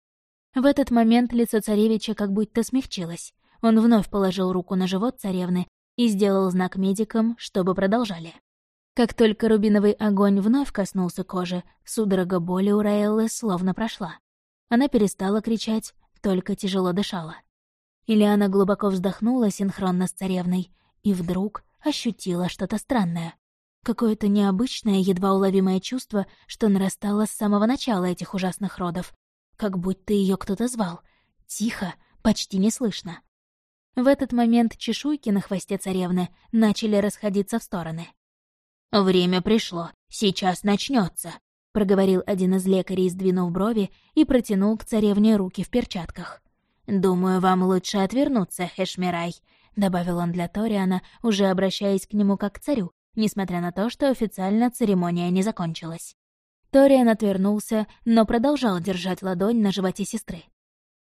В этот момент лицо царевича как будто смягчилось. Он вновь положил руку на живот царевны и сделал знак медикам, чтобы продолжали. Как только рубиновый огонь вновь коснулся кожи, судорога боли у Раэллы словно прошла. Она перестала кричать, только тяжело дышала. Ильяна глубоко вздохнула синхронно с царевной и вдруг ощутила что-то странное. Какое-то необычное, едва уловимое чувство, что нарастало с самого начала этих ужасных родов. Как будто ее кто-то звал. Тихо, почти неслышно. В этот момент чешуйки на хвосте царевны начали расходиться в стороны. «Время пришло, сейчас начнется, проговорил один из лекарей, сдвинув брови, и протянул к царевне руки в перчатках. «Думаю, вам лучше отвернуться, Эшмирай», — добавил он для Ториана, уже обращаясь к нему как к царю, несмотря на то, что официально церемония не закончилась. Ториан отвернулся, но продолжал держать ладонь на животе сестры.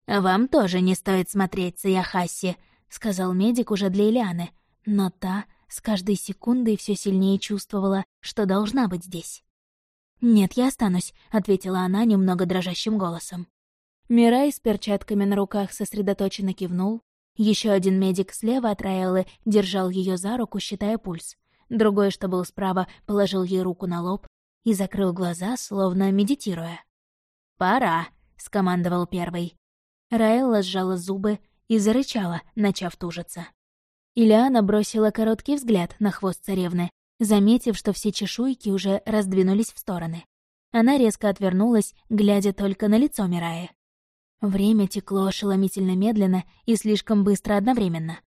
«Вам тоже не стоит смотреть, Саяхаси», сказал медик уже для Ильяны, но та с каждой секундой все сильнее чувствовала, что должна быть здесь. «Нет, я останусь», — ответила она немного дрожащим голосом. Мирай с перчатками на руках сосредоточенно кивнул. Еще один медик слева от Раэллы держал ее за руку, считая пульс. Другой, что был справа, положил ей руку на лоб и закрыл глаза, словно медитируя. «Пора», — скомандовал первый. Раэлла сжала зубы и зарычала, начав тужиться. Ильяна бросила короткий взгляд на хвост царевны, заметив, что все чешуйки уже раздвинулись в стороны. Она резко отвернулась, глядя только на лицо Мирая. Время текло ошеломительно медленно и слишком быстро одновременно.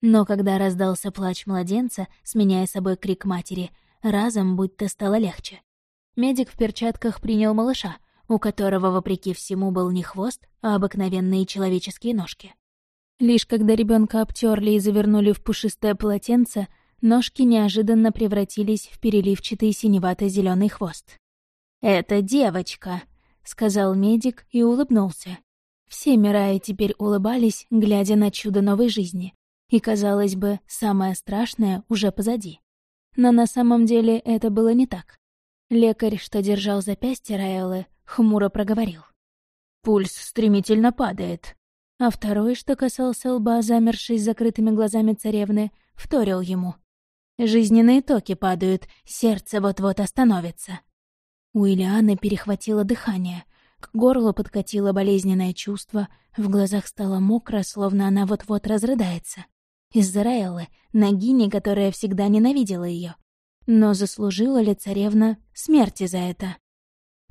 Но когда раздался плач младенца, сменяя собой крик матери, разом будто стало легче. Медик в перчатках принял малыша, у которого, вопреки всему, был не хвост, а обыкновенные человеческие ножки. Лишь когда ребенка обтерли и завернули в пушистое полотенце, ножки неожиданно превратились в переливчатый синевато зеленый хвост. «Это девочка», — сказал медик и улыбнулся. Все Мираи теперь улыбались, глядя на чудо новой жизни. И, казалось бы, самое страшное уже позади. Но на самом деле это было не так. Лекарь, что держал запястье Раэллы, хмуро проговорил. «Пульс стремительно падает». А второй, что касался лба, замерший с закрытыми глазами царевны, вторил ему. «Жизненные токи падают, сердце вот-вот остановится». У Ильяны перехватило дыхание, к горлу подкатило болезненное чувство, в глазах стало мокро, словно она вот-вот разрыдается. Из-за Раэллы, Нагини, которая всегда ненавидела ее, но заслужила ли царевна смерти за это?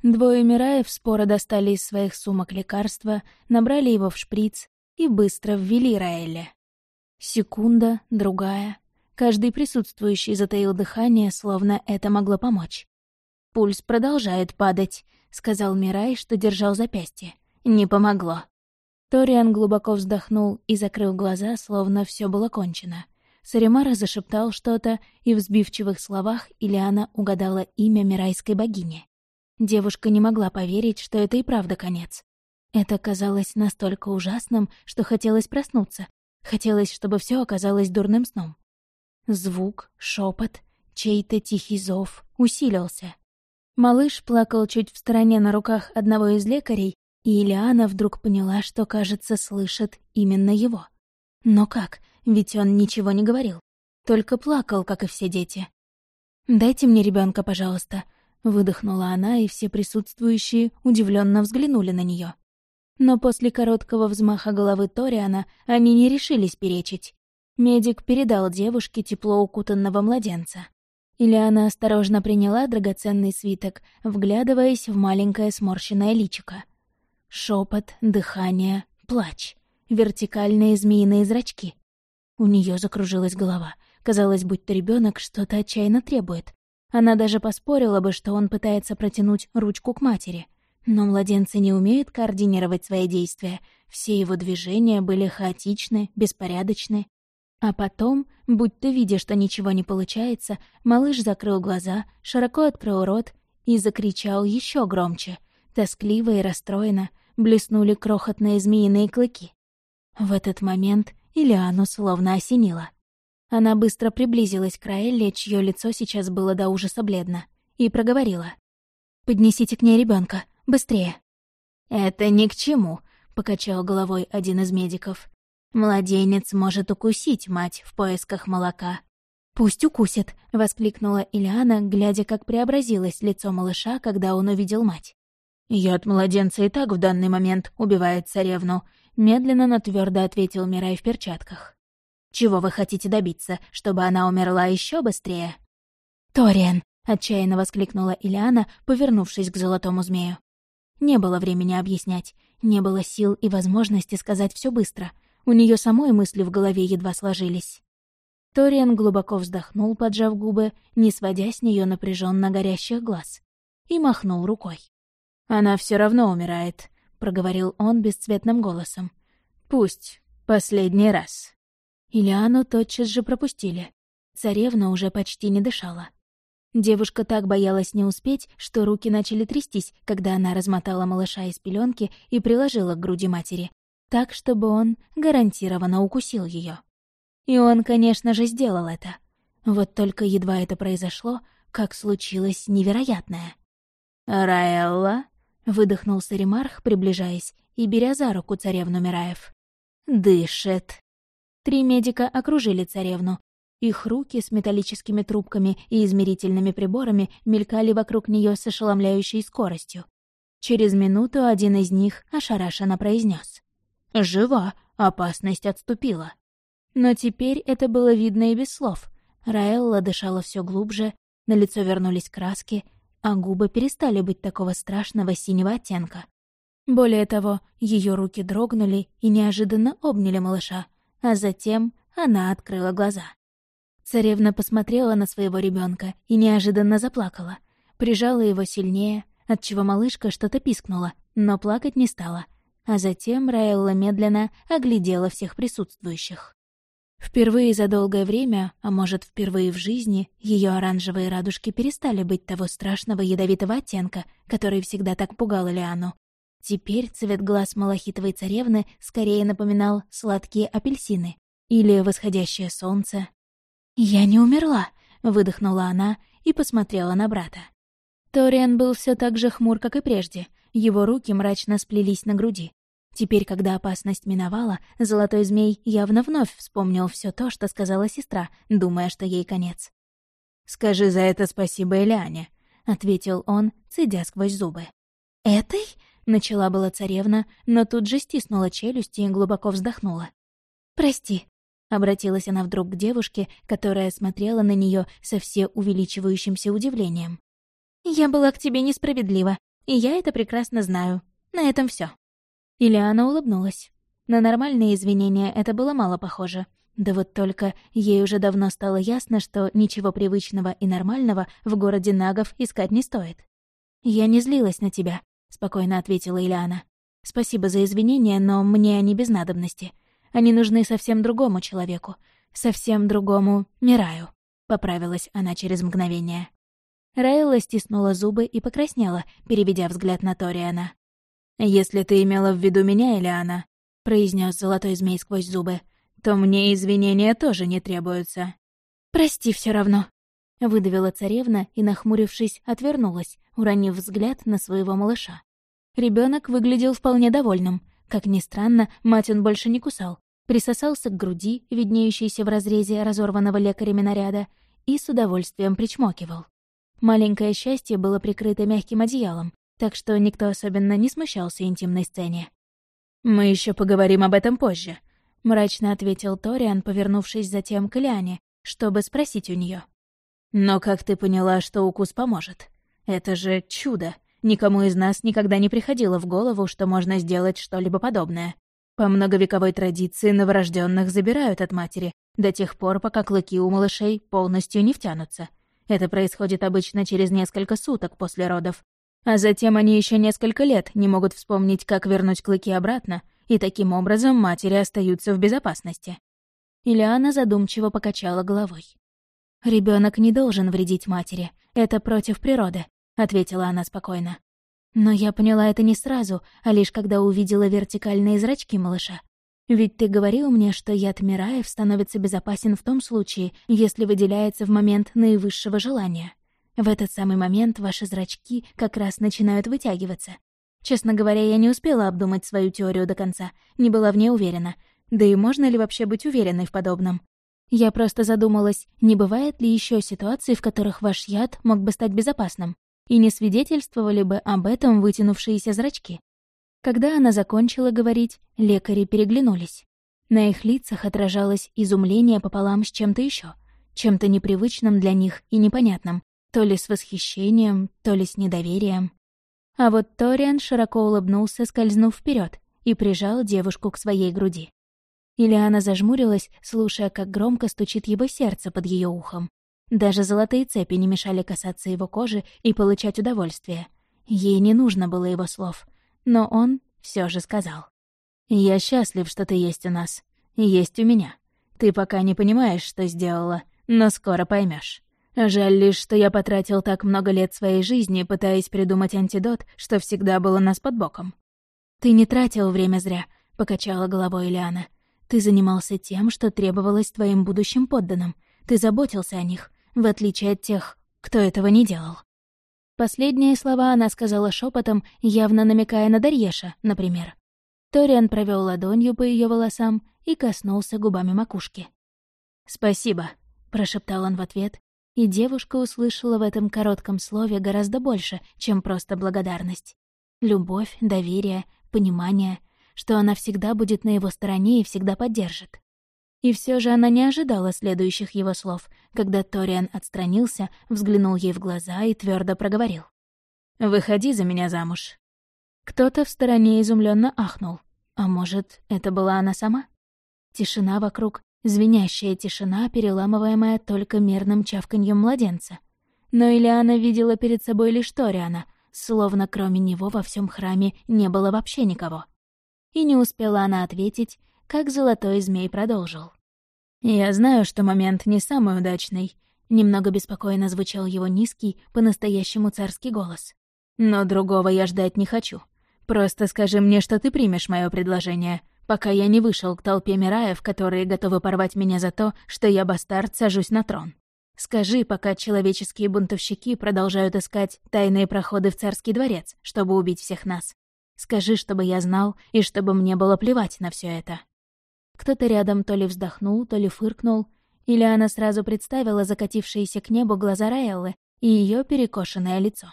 Двое Мираев споро достали из своих сумок лекарства, набрали его в шприц и быстро ввели Раэле. Секунда, другая. Каждый присутствующий затаил дыхание, словно это могло помочь. «Пульс продолжает падать», — сказал Мирай, что держал запястье. «Не помогло». Ториан глубоко вздохнул и закрыл глаза, словно все было кончено. Саримара зашептал что-то, и в сбивчивых словах Ильяна угадала имя мирайской богини. Девушка не могла поверить, что это и правда конец. Это казалось настолько ужасным, что хотелось проснуться. Хотелось, чтобы все оказалось дурным сном. Звук, шепот, чей-то тихий зов усилился. Малыш плакал чуть в стороне на руках одного из лекарей, и Ильяна вдруг поняла, что, кажется, слышит именно его. Но как? ведь он ничего не говорил. Только плакал, как и все дети. «Дайте мне ребенка, пожалуйста», — выдохнула она, и все присутствующие удивленно взглянули на нее. Но после короткого взмаха головы Ториана они не решились перечить. Медик передал девушке тепло укутанного младенца. Ильяна осторожно приняла драгоценный свиток, вглядываясь в маленькое сморщенное личико. Шепот, дыхание, плач, вертикальные змеиные зрачки. У нее закружилась голова. Казалось, будто ребенок что-то отчаянно требует. Она даже поспорила бы, что он пытается протянуть ручку к матери. Но младенцы не умеют координировать свои действия. Все его движения были хаотичны, беспорядочны. А потом, будто видя, что ничего не получается, малыш закрыл глаза, широко открыл рот и закричал еще громче. Тоскливо и расстроенно блеснули крохотные змеиные клыки. В этот момент Ильяну словно осенило. Она быстро приблизилась к Раэлле, чье лицо сейчас было до ужаса бледно, и проговорила. «Поднесите к ней ребенка, быстрее!» «Это ни к чему», — покачал головой один из медиков. «Младенец может укусить мать в поисках молока». «Пусть укусит», — воскликнула Ильяна, глядя, как преобразилось лицо малыша, когда он увидел мать. «Яд младенца и так в данный момент убивает царевну», Медленно, но твердо ответил Мирай в перчатках. «Чего вы хотите добиться, чтобы она умерла еще быстрее?» «Ториан!» — отчаянно воскликнула Ильяна, повернувшись к золотому змею. Не было времени объяснять, не было сил и возможности сказать все быстро. У нее самой мысли в голове едва сложились. Ториан глубоко вздохнул, поджав губы, не сводя с нее напряженно горящих глаз, и махнул рукой. «Она все равно умирает проговорил он бесцветным голосом. «Пусть. Последний раз». Ильяну тотчас же пропустили. Царевна уже почти не дышала. Девушка так боялась не успеть, что руки начали трястись, когда она размотала малыша из пеленки и приложила к груди матери, так, чтобы он гарантированно укусил ее. И он, конечно же, сделал это. Вот только едва это произошло, как случилось невероятное. «Раэлла?» Выдохнул Саримарх, приближаясь и беря за руку царевну Мираев. «Дышит». Три медика окружили царевну. Их руки с металлическими трубками и измерительными приборами мелькали вокруг нее с ошеломляющей скоростью. Через минуту один из них ошарашенно произнес: «Жива, опасность отступила». Но теперь это было видно и без слов. Раэлла дышала все глубже, на лицо вернулись краски, а губы перестали быть такого страшного синего оттенка. Более того, ее руки дрогнули и неожиданно обняли малыша, а затем она открыла глаза. Царевна посмотрела на своего ребенка и неожиданно заплакала. Прижала его сильнее, отчего малышка что-то пискнула, но плакать не стала. А затем Раэлла медленно оглядела всех присутствующих. Впервые за долгое время, а может, впервые в жизни, ее оранжевые радужки перестали быть того страшного ядовитого оттенка, который всегда так пугал Лиану. Теперь цвет глаз малахитовой царевны скорее напоминал сладкие апельсины или восходящее солнце. «Я не умерла», — выдохнула она и посмотрела на брата. Ториан был все так же хмур, как и прежде. Его руки мрачно сплелись на груди. Теперь, когда опасность миновала, Золотой Змей явно вновь вспомнил все то, что сказала сестра, думая, что ей конец. «Скажи за это спасибо Элиане», — ответил он, цедя сквозь зубы. «Этой?» — начала была царевна, но тут же стиснула челюсти и глубоко вздохнула. «Прости», — обратилась она вдруг к девушке, которая смотрела на нее со все увеличивающимся удивлением. «Я была к тебе несправедлива, и я это прекрасно знаю. На этом все. Ильяна улыбнулась. На нормальные извинения это было мало похоже. Да вот только ей уже давно стало ясно, что ничего привычного и нормального в городе Нагов искать не стоит. «Я не злилась на тебя», — спокойно ответила Ильяна. «Спасибо за извинения, но мне они без надобности. Они нужны совсем другому человеку, совсем другому Мираю», — поправилась она через мгновение. Раэла стиснула зубы и покраснела, переведя взгляд на Ториана. «Если ты имела в виду меня, Элиана», — произнес золотой змей сквозь зубы, «то мне извинения тоже не требуются». «Прости все равно», — выдавила царевна и, нахмурившись, отвернулась, уронив взгляд на своего малыша. Ребенок выглядел вполне довольным. Как ни странно, мать он больше не кусал. Присосался к груди, виднеющейся в разрезе разорванного лекарями наряда, и с удовольствием причмокивал. Маленькое счастье было прикрыто мягким одеялом, так что никто особенно не смущался интимной сцене. «Мы еще поговорим об этом позже», — мрачно ответил Ториан, повернувшись затем к Лиане, чтобы спросить у нее. «Но как ты поняла, что укус поможет? Это же чудо. Никому из нас никогда не приходило в голову, что можно сделать что-либо подобное. По многовековой традиции новорожденных забирают от матери до тех пор, пока клыки у малышей полностью не втянутся. Это происходит обычно через несколько суток после родов, а затем они еще несколько лет не могут вспомнить, как вернуть клыки обратно, и таким образом матери остаются в безопасности. Ильяна задумчиво покачала головой. Ребенок не должен вредить матери. Это против природы», — ответила она спокойно. «Но я поняла это не сразу, а лишь когда увидела вертикальные зрачки малыша. Ведь ты говорил мне, что яд Мираев становится безопасен в том случае, если выделяется в момент наивысшего желания. В этот самый момент ваши зрачки как раз начинают вытягиваться. Честно говоря, я не успела обдумать свою теорию до конца, не была в ней уверена. Да и можно ли вообще быть уверенной в подобном? Я просто задумалась, не бывает ли еще ситуаций, в которых ваш яд мог бы стать безопасным, и не свидетельствовали бы об этом вытянувшиеся зрачки. Когда она закончила говорить, лекари переглянулись. На их лицах отражалось изумление пополам с чем-то еще, чем-то непривычным для них и непонятным, то ли с восхищением, то ли с недоверием. А вот Ториан широко улыбнулся, скользнув вперед, и прижал девушку к своей груди. Ильяна зажмурилась, слушая, как громко стучит его сердце под ее ухом. Даже золотые цепи не мешали касаться его кожи и получать удовольствие. Ей не нужно было его слов, но он все же сказал. «Я счастлив, что ты есть у нас. Есть у меня. Ты пока не понимаешь, что сделала, но скоро поймешь. Жаль лишь, что я потратил так много лет своей жизни, пытаясь придумать антидот, что всегда было нас под боком. «Ты не тратил время зря», — покачала головой Ильяна. «Ты занимался тем, что требовалось твоим будущим подданным. Ты заботился о них, в отличие от тех, кто этого не делал». Последние слова она сказала шепотом, явно намекая на Дарьеша, например. Ториан провел ладонью по ее волосам и коснулся губами макушки. «Спасибо», — прошептал он в ответ и девушка услышала в этом коротком слове гораздо больше, чем просто благодарность. Любовь, доверие, понимание, что она всегда будет на его стороне и всегда поддержит. И все же она не ожидала следующих его слов, когда Ториан отстранился, взглянул ей в глаза и твердо проговорил. «Выходи за меня замуж». Кто-то в стороне изумленно ахнул. А может, это была она сама? Тишина вокруг Звенящая тишина, переламываемая только мерным чавканьем младенца. Но Ильяна видела перед собой лишь Ториана, словно кроме него во всем храме не было вообще никого. И не успела она ответить, как золотой змей продолжил. «Я знаю, что момент не самый удачный», — немного беспокойно звучал его низкий, по-настоящему царский голос. «Но другого я ждать не хочу. Просто скажи мне, что ты примешь мое предложение, пока я не вышел к толпе Мираев, которые готовы порвать меня за то, что я бастард сажусь на трон. Скажи, пока человеческие бунтовщики продолжают искать тайные проходы в царский дворец, чтобы убить всех нас. Скажи, чтобы я знал, и чтобы мне было плевать на все это». Кто-то рядом то ли вздохнул, то ли фыркнул, или она сразу представила закатившиеся к небу глаза Раэллы и ее перекошенное лицо.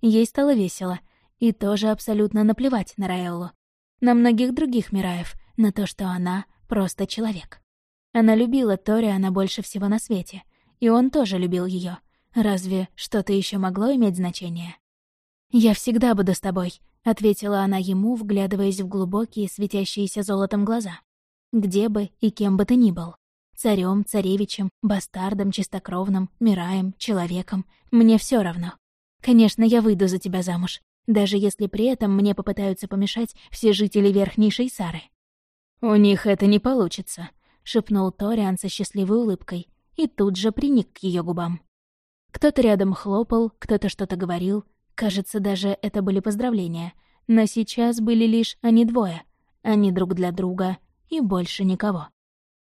Ей стало весело, и тоже абсолютно наплевать на Раэллу. На многих других Мираев, на то, что она просто человек. Она любила Ториана больше всего на свете, и он тоже любил ее. Разве что-то еще могло иметь значение? «Я всегда буду с тобой», — ответила она ему, вглядываясь в глубокие, светящиеся золотом глаза где бы и кем бы ты ни был. Царем, царевичем, бастардом, чистокровным, мираем, человеком. Мне все равно. Конечно, я выйду за тебя замуж, даже если при этом мне попытаются помешать все жители Верхнейшей Сары. «У них это не получится», — шепнул Ториан со счастливой улыбкой и тут же приник к ее губам. Кто-то рядом хлопал, кто-то что-то говорил. Кажется, даже это были поздравления. Но сейчас были лишь они двое. Они друг для друга и больше никого.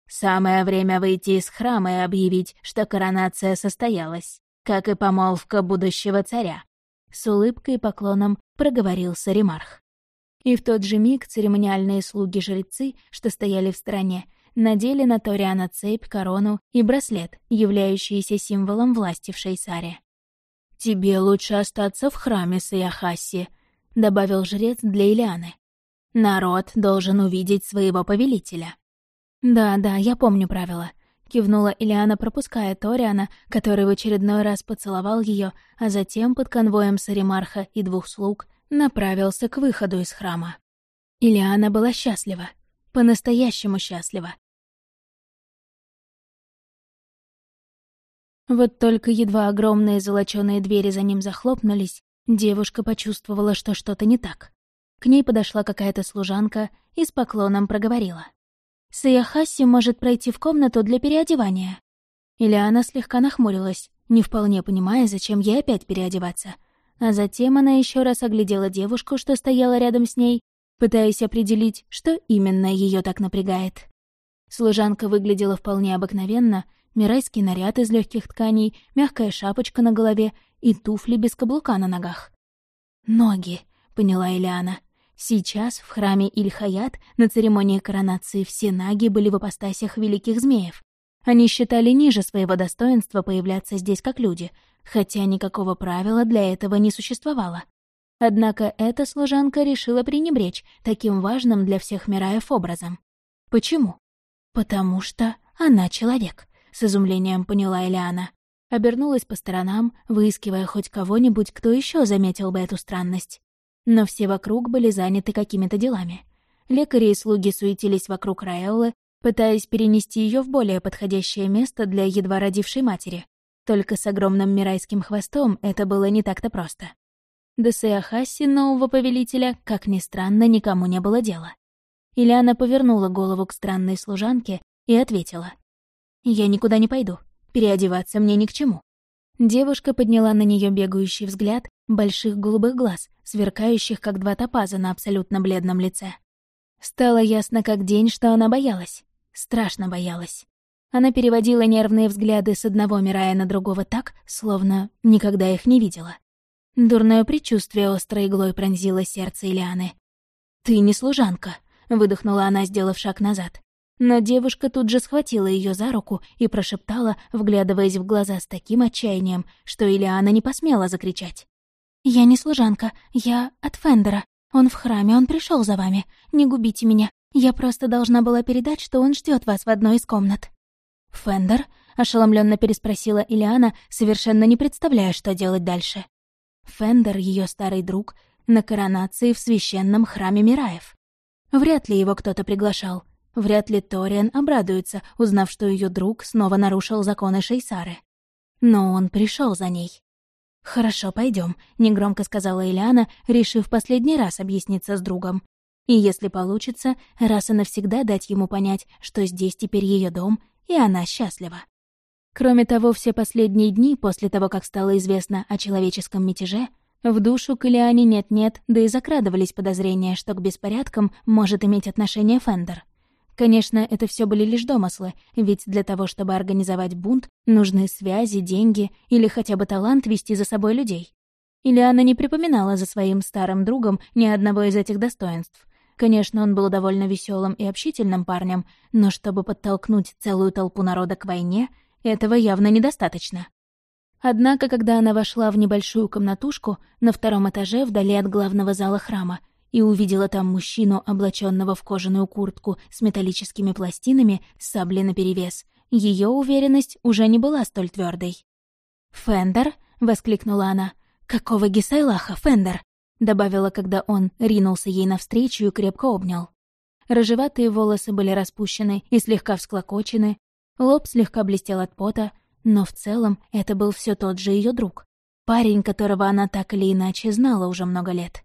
Самое время выйти из храма и объявить, что коронация состоялась, как и помолвка будущего царя. С улыбкой и поклоном проговорил Саримарх. И в тот же миг церемониальные слуги-жрецы, что стояли в стороне, надели на Ториана цепь, корону и браслет, являющиеся символом власти в Шейсаре. «Тебе лучше остаться в храме, Саяхаси», — добавил жрец для Ильяны. Народ должен увидеть своего повелителя. «Да, да, я помню правила», — кивнула Ильяна, пропуская Ториана, который в очередной раз поцеловал ее, а затем под конвоем Саримарха и двух слуг направился к выходу из храма. Ильяна была счастлива, по-настоящему счастлива. Вот только едва огромные золочёные двери за ним захлопнулись, девушка почувствовала, что что-то не так. К ней подошла какая-то служанка и с поклоном проговорила. «Саяхаси может пройти в комнату для переодевания». Ильяна слегка нахмурилась, не вполне понимая, зачем ей опять переодеваться. А затем она еще раз оглядела девушку, что стояла рядом с ней, пытаясь определить, что именно ее так напрягает. Служанка выглядела вполне обыкновенно, мирайский наряд из легких тканей, мягкая шапочка на голове и туфли без каблука на ногах. «Ноги», — поняла Ильяна. Сейчас в храме Ильхаят на церемонии коронации все наги были в апостасиях великих змеев. Они считали ниже своего достоинства появляться здесь как люди, хотя никакого правила для этого не существовало. Однако эта служанка решила пренебречь таким важным для всех Мираев образом. Почему? Потому что она человек, с изумлением поняла Элиана. Обернулась по сторонам, выискивая хоть кого-нибудь, кто еще заметил бы эту странность. Но все вокруг были заняты какими-то делами. Лекари и слуги суетились вокруг Раэллы, пытаясь перенести ее в более подходящее место для едва родившей матери. Только с огромным мирайским хвостом это было не так-то просто. До Сеахаси, нового повелителя, как ни странно, никому не было дела. Ильяна повернула голову к странной служанке и ответила. «Я никуда не пойду. Переодеваться мне ни к чему». Девушка подняла на нее бегающий взгляд больших голубых глаз, сверкающих, как два топаза на абсолютно бледном лице. Стало ясно как день, что она боялась. Страшно боялась. Она переводила нервные взгляды с одного Мирая на другого так, словно никогда их не видела. Дурное предчувствие острой иглой пронзило сердце Ильяны. «Ты не служанка», — выдохнула она, сделав шаг назад. Но девушка тут же схватила ее за руку и прошептала, вглядываясь в глаза с таким отчаянием, что Ильяна не посмела закричать. «Я не служанка, я от Фендера. Он в храме, он пришел за вами. Не губите меня. Я просто должна была передать, что он ждет вас в одной из комнат». «Фендер?» — ошеломленно переспросила Ильяна, совершенно не представляя, что делать дальше. Фендер, ее старый друг, на коронации в священном храме Мираев. Вряд ли его кто-то приглашал. Вряд ли Ториан обрадуется, узнав, что ее друг снова нарушил законы Шейсары. Но он пришел за ней. «Хорошо, пойдем, негромко сказала Ильяна, решив последний раз объясниться с другом. И если получится, раз и навсегда дать ему понять, что здесь теперь ее дом, и она счастлива. Кроме того, все последние дни после того, как стало известно о человеческом мятеже, в душу к Ильяне нет-нет, да и закрадывались подозрения, что к беспорядкам может иметь отношение Фендер. Конечно, это все были лишь домыслы, ведь для того, чтобы организовать бунт, нужны связи, деньги или хотя бы талант вести за собой людей. Ильяна не припоминала за своим старым другом ни одного из этих достоинств. Конечно, он был довольно веселым и общительным парнем, но чтобы подтолкнуть целую толпу народа к войне, этого явно недостаточно. Однако, когда она вошла в небольшую комнатушку на втором этаже вдали от главного зала храма, и увидела там мужчину, облаченного в кожаную куртку с металлическими пластинами, с саблей наперевес. Ее уверенность уже не была столь твердой. «Фендер?» — воскликнула она. «Какого Гисайлаха, Фендер?» — добавила, когда он ринулся ей навстречу и крепко обнял. Рыжеватые волосы были распущены и слегка всклокочены, лоб слегка блестел от пота, но в целом это был все тот же ее друг. Парень, которого она так или иначе знала уже много лет.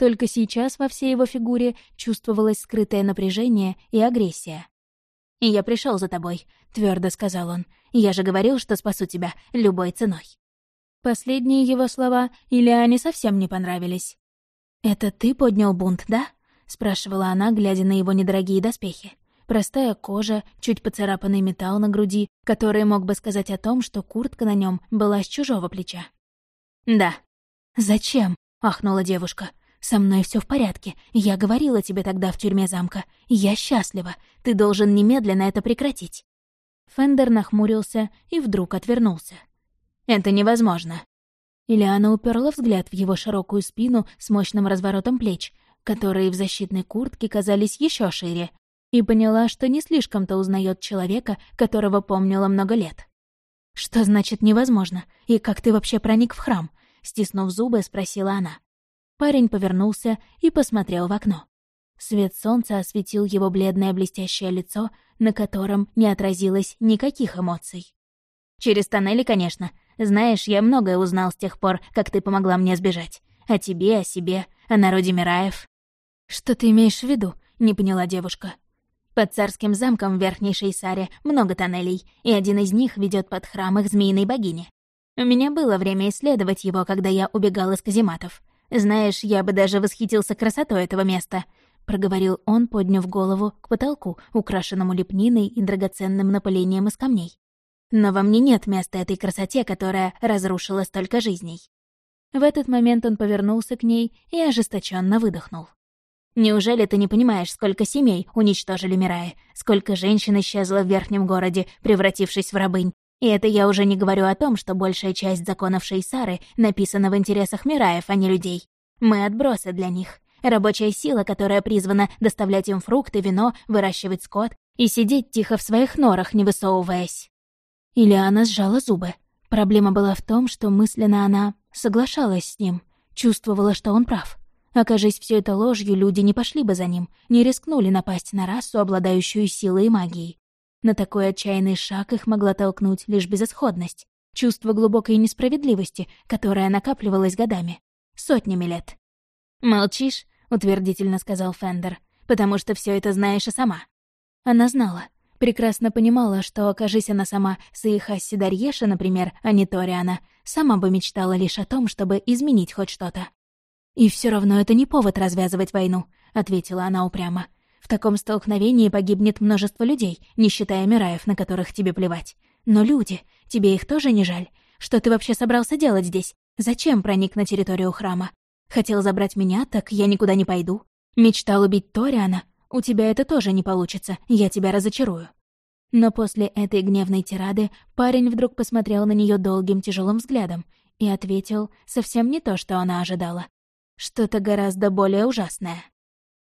Только сейчас во всей его фигуре чувствовалось скрытое напряжение и агрессия. «И я пришел за тобой», — твердо сказал он. «Я же говорил, что спасу тебя любой ценой». Последние его слова Ильяне совсем не понравились. «Это ты поднял бунт, да?» — спрашивала она, глядя на его недорогие доспехи. Простая кожа, чуть поцарапанный металл на груди, который мог бы сказать о том, что куртка на нем была с чужого плеча. «Да». «Зачем?» — ахнула девушка. Со мной все в порядке. Я говорила тебе тогда в тюрьме замка. Я счастлива. Ты должен немедленно это прекратить». Фендер нахмурился и вдруг отвернулся. «Это невозможно». Ильяна уперла взгляд в его широкую спину с мощным разворотом плеч, которые в защитной куртке казались еще шире, и поняла, что не слишком-то узнает человека, которого помнила много лет. «Что значит невозможно? И как ты вообще проник в храм?» Стиснув зубы, спросила она. Парень повернулся и посмотрел в окно. Свет солнца осветил его бледное блестящее лицо, на котором не отразилось никаких эмоций. «Через тоннели, конечно. Знаешь, я многое узнал с тех пор, как ты помогла мне сбежать. О тебе, о себе, о народе Мираев». «Что ты имеешь в виду?» — не поняла девушка. Под царским замком в Верхней Шейсаре много тоннелей, и один из них ведет под храм их змеиной богини. У меня было время исследовать его, когда я убегал из казематов. «Знаешь, я бы даже восхитился красотой этого места», — проговорил он, подняв голову к потолку, украшенному лепниной и драгоценным напылением из камней. «Но во мне нет места этой красоте, которая разрушила столько жизней». В этот момент он повернулся к ней и ожесточенно выдохнул. «Неужели ты не понимаешь, сколько семей уничтожили Мираи, сколько женщин исчезло в верхнем городе, превратившись в рабынь, и это я уже не говорю о том, что большая часть законов Шейсары написана в интересах Мираев, а не людей. Мы отбросы для них. Рабочая сила, которая призвана доставлять им фрукты, вино, выращивать скот и сидеть тихо в своих норах, не высовываясь. Ильяна сжала зубы. Проблема была в том, что мысленно она соглашалась с ним, чувствовала, что он прав. Окажись все это ложью, люди не пошли бы за ним, не рискнули напасть на расу, обладающую силой и магией. На такой отчаянный шаг их могла толкнуть лишь безысходность, чувство глубокой несправедливости, которое накапливалось годами, сотнями лет. «Молчишь?» — утвердительно сказал Фендер, «потому что все это знаешь и сама». Она знала, прекрасно понимала, что, окажись она сама Саихасси Дарьеша, например, а не Ториана, сама бы мечтала лишь о том, чтобы изменить хоть что-то. «И все равно это не повод развязывать войну», — ответила она упрямо. В таком столкновении погибнет множество людей, не считая Мираев, на которых тебе плевать. Но люди, тебе их тоже не жаль? Что ты вообще собрался делать здесь? Зачем проник на территорию храма? Хотел забрать меня, так я никуда не пойду. Мечтал убить Ториана? У тебя это тоже не получится, я тебя разочарую». Но после этой гневной тирады парень вдруг посмотрел на нее долгим тяжелым взглядом и ответил совсем не то, что она ожидала. Что-то гораздо более ужасное.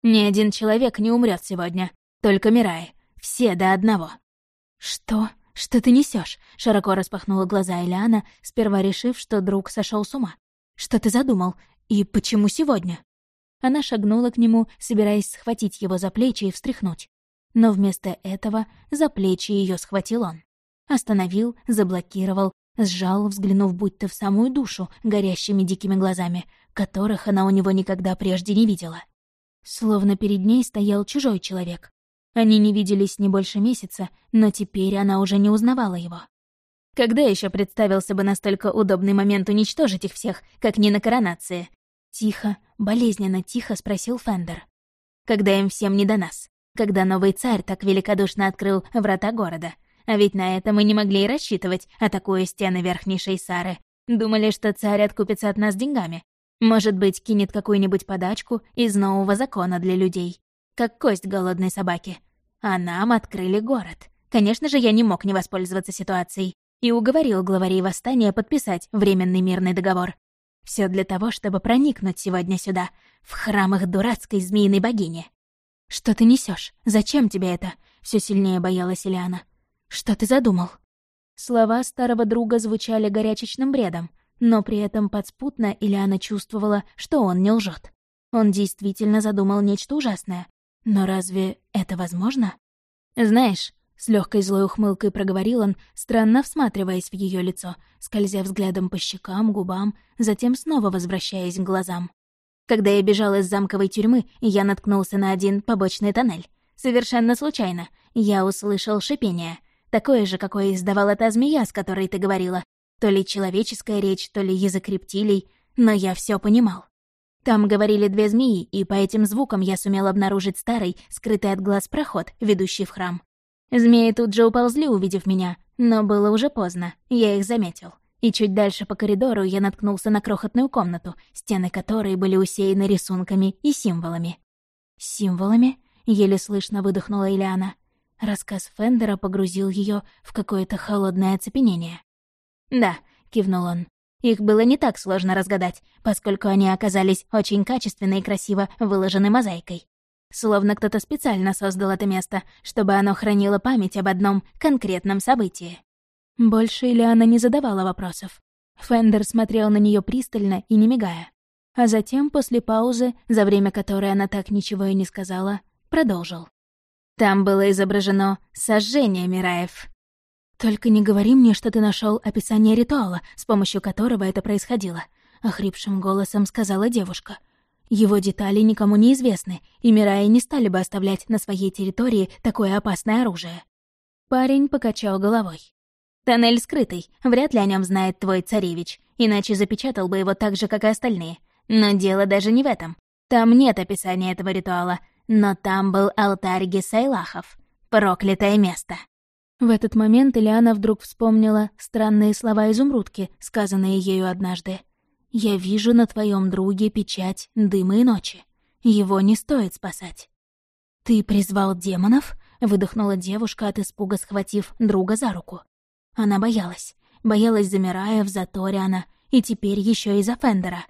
Ни один человек не умрет сегодня, только Мирай. Все до одного». «Что? Что ты несешь? широко распахнула глаза Элиана, сперва решив, что друг сошел с ума. «Что ты задумал? И почему сегодня?» Она шагнула к нему, собираясь схватить его за плечи и встряхнуть. но вместо этого за плечи ее схватил он. Остановил, заблокировал, сжал, взглянув будто в самую душу горящими дикими глазами, которых она у него никогда прежде не видела. Словно перед ней стоял чужой человек. Они не виделись не больше месяца, но теперь она уже не узнавала его. Когда еще представился бы настолько удобный момент уничтожить их всех, как не на коронации? Тихо, болезненно тихо спросил Фендер. Когда им всем не до нас. Когда новый царь так великодушно открыл врата города. А ведь на это мы не могли и рассчитывать, атакуя стены верхней Шейсары. Думали, что царь откупится от нас деньгами. Может быть, кинет какую-нибудь подачку из нового закона для людей. Как кость голодной собаки. А нам открыли город. Конечно же, я не мог не воспользоваться ситуацией и уговорил главарей восстания подписать временный мирный договор. Все для того, чтобы проникнуть сегодня сюда, в храм их дурацкой змеиной богини. «Что ты несешь? Зачем тебе это?» — все сильнее боялась Ильяна. «Что ты задумал?» Слова старого друга звучали горячечным бредом, но при этом подспутно Ильяна чувствовала, что он не лжет. Он действительно задумал нечто ужасное. Но разве это возможно? «Знаешь», — с легкой злой ухмылкой проговорил он, странно всматриваясь в ее лицо, скользя взглядом по щекам, губам, затем снова возвращаясь к глазам. Когда я бежал из замковой тюрьмы, я наткнулся на один побочный тоннель. Совершенно случайно. Я услышал шипение. Такое же, какое издавала та змея, с которой ты говорила. То ли человеческая речь, то ли язык рептилий, но я все понимал. Там говорили две змеи, и по этим звукам я сумел обнаружить старый, скрытый от глаз проход, ведущий в храм. Змеи тут же уползли, увидев меня, но было уже поздно, я их заметил. И чуть дальше по коридору я наткнулся на крохотную комнату, стены которой были усеяны рисунками и символами. «Символами?» — еле слышно выдохнула Ильяна. Рассказ Фендера погрузил ее в какое-то холодное оцепенение. «Да», — кивнул он. «Их было не так сложно разгадать, поскольку они оказались очень качественно и красиво выложены мозаикой. Словно кто-то специально создал это место, чтобы оно хранило память об одном конкретном событии». Больше Ильяна не задавала вопросов. Фендер смотрел на нее пристально и не мигая. А затем, после паузы, за время которой она так ничего и не сказала, продолжил. Там было изображено сожжение Мираев. «Только не говори мне, что ты нашел описание ритуала, с помощью которого это происходило», — охрипшим голосом сказала девушка. «Его детали никому не известны, и Мираи не стали бы оставлять на своей территории такое опасное оружие». Парень покачал головой. «Тоннель скрытый, вряд ли о нем знает твой царевич, иначе запечатал бы его так же, как и остальные. Но дело даже не в этом. Там нет описания этого ритуала, но там был алтарь Гесайлахов. Проклятое место. В этот момент Ильяна вдруг вспомнила странные слова изумрудки, сказанные ею однажды. «Я вижу на твоем друге печать дыма и ночи. Его не стоит спасать». «Ты призвал демонов?» — выдохнула девушка от испуга, схватив друга за руку. Она боялась. Боялась, замирая в Заториана, и теперь еще и за Фендера.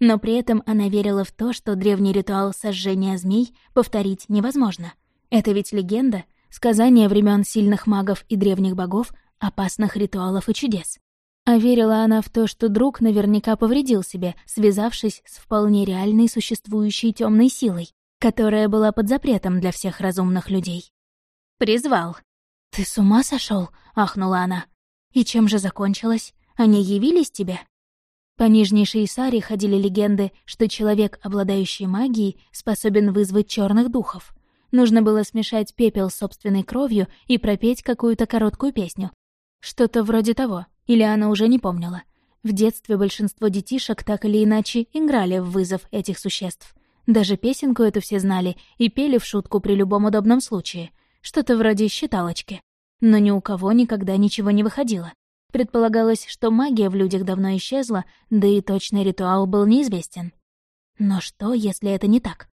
Но при этом она верила в то, что древний ритуал сожжения змей повторить невозможно. Это ведь легенда — сказания времен сильных магов и древних богов, опасных ритуалов и чудес. А верила она в то, что друг наверняка повредил себе, связавшись с вполне реальной существующей темной силой, которая была под запретом для всех разумных людей. «Призвал». «Ты с ума сошел? ахнула она. «И чем же закончилось? Они явились тебе?» По Нижней Шейсаре ходили легенды, что человек, обладающий магией, способен вызвать черных духов. Нужно было смешать пепел с собственной кровью и пропеть какую-то короткую песню. Что-то вроде того, или она уже не помнила. В детстве большинство детишек так или иначе играли в вызов этих существ. Даже песенку эту все знали и пели в шутку при любом удобном случае. Что-то вроде считалочки. Но ни у кого никогда ничего не выходило. Предполагалось, что магия в людях давно исчезла, да и точный ритуал был неизвестен. Но что, если это не так?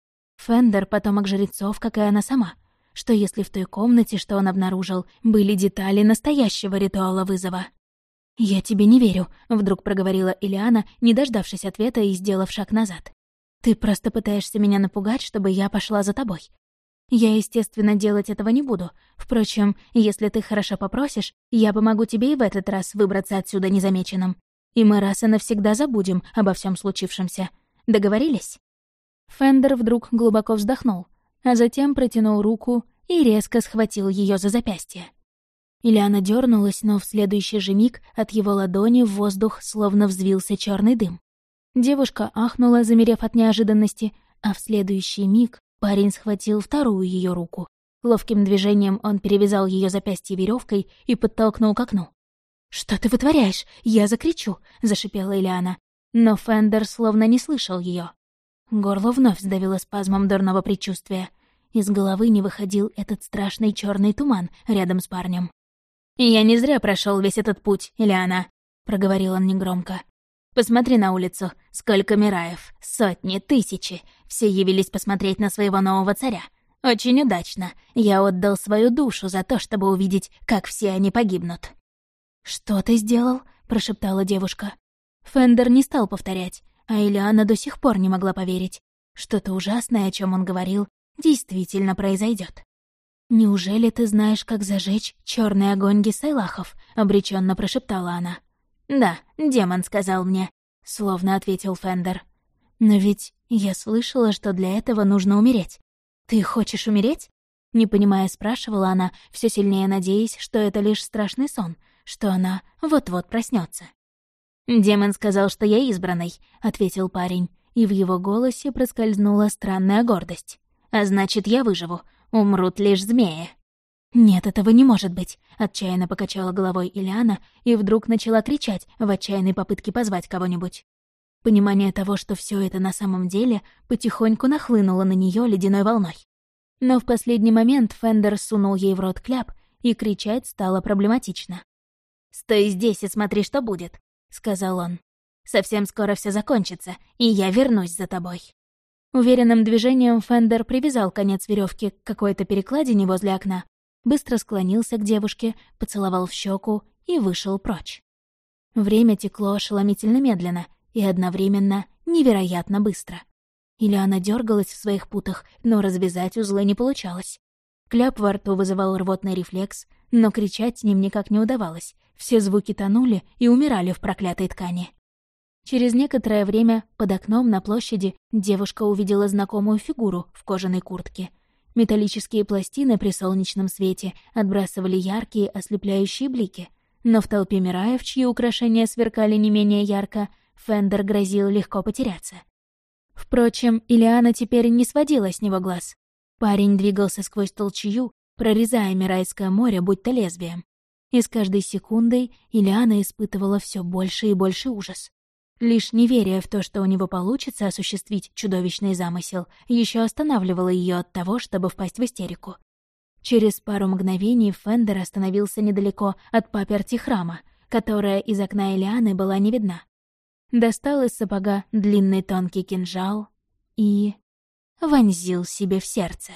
Фендер — потомок жрецов, как и она сама. Что если в той комнате, что он обнаружил, были детали настоящего ритуала вызова? «Я тебе не верю», — вдруг проговорила Илиана, не дождавшись ответа и сделав шаг назад. «Ты просто пытаешься меня напугать, чтобы я пошла за тобой. Я, естественно, делать этого не буду. Впрочем, если ты хорошо попросишь, я помогу тебе и в этот раз выбраться отсюда незамеченным. И мы раз и навсегда забудем обо всем случившемся. Договорились?» Фендер вдруг глубоко вздохнул, а затем протянул руку и резко схватил ее за запястье. Ильяна дернулась, но в следующий же миг от его ладони в воздух словно взвился черный дым. Девушка ахнула, замерев от неожиданности, а в следующий миг парень схватил вторую ее руку. Ловким движением он перевязал ее запястье веревкой и подтолкнул к окну. «Что ты вытворяешь? Я закричу!» — зашипела Ильяна. Но Фендер словно не слышал ее. Горло вновь сдавило спазмом дурного предчувствия. Из головы не выходил этот страшный черный туман рядом с парнем. «Я не зря прошел весь этот путь, Ильяна», — проговорил он негромко. «Посмотри на улицу. Сколько мираев. Сотни, тысячи. Все явились посмотреть на своего нового царя. Очень удачно. Я отдал свою душу за то, чтобы увидеть, как все они погибнут». «Что ты сделал?» — прошептала девушка. Фендер не стал повторять, а Ильяна до сих пор не могла поверить. Что-то ужасное, о чем он говорил, действительно произойдет. «Неужели ты знаешь, как зажечь черный огонь Гисайлахов?» — обреченно прошептала она. «Да, демон сказал мне», — словно ответил Фендер. «Но ведь я слышала, что для этого нужно умереть. Ты хочешь умереть?» Не понимая, спрашивала она, все сильнее надеясь, что это лишь страшный сон, что она вот-вот проснется. «Демон сказал, что я избранный», — ответил парень, и в его голосе проскользнула странная гордость. «А значит, я выживу, Умрут лишь змеи». «Нет, этого не может быть», — отчаянно покачала головой Ильяна и вдруг начала кричать в отчаянной попытке позвать кого-нибудь. Понимание того, что все это на самом деле, потихоньку нахлынуло на нее ледяной волной. Но в последний момент Фендер сунул ей в рот кляп, и кричать стало проблематично. «Стой здесь и смотри, что будет», — сказал он. «Совсем скоро все закончится, и я вернусь за тобой». Уверенным движением Фендер привязал конец веревки к какой-то перекладине возле окна, быстро склонился к девушке, поцеловал в щеку и вышел прочь. Время текло ошеломительно медленно и одновременно невероятно быстро. Или она дергалась в своих путах, но развязать узлы не получалось. Кляп во рту вызывал рвотный рефлекс, но кричать с ним никак не удавалось. Все звуки тонули и умирали в проклятой ткани. Через некоторое время под окном на площади девушка увидела знакомую фигуру в кожаной куртке. Металлические пластины при солнечном свете отбрасывали яркие ослепляющие блики, но в толпе Мираев, чьи украшения сверкали не менее ярко, Фендер грозил легко потеряться. Впрочем, Илиана теперь не сводила с него глаз. Парень двигался сквозь толчью, прорезая Мирайское море, будь то лезвием. И с каждой секундой Илиана испытывала все больше и больше ужас. Лишь неверие в то, что у него получится осуществить чудовищный замысел, еще останавливало ее от того, чтобы впасть в истерику. Через пару мгновений Фендер остановился недалеко от паперти храма, которая из окна Элианы была не видна. Достал из сапога длинный тонкий кинжал и... вонзил себе в сердце.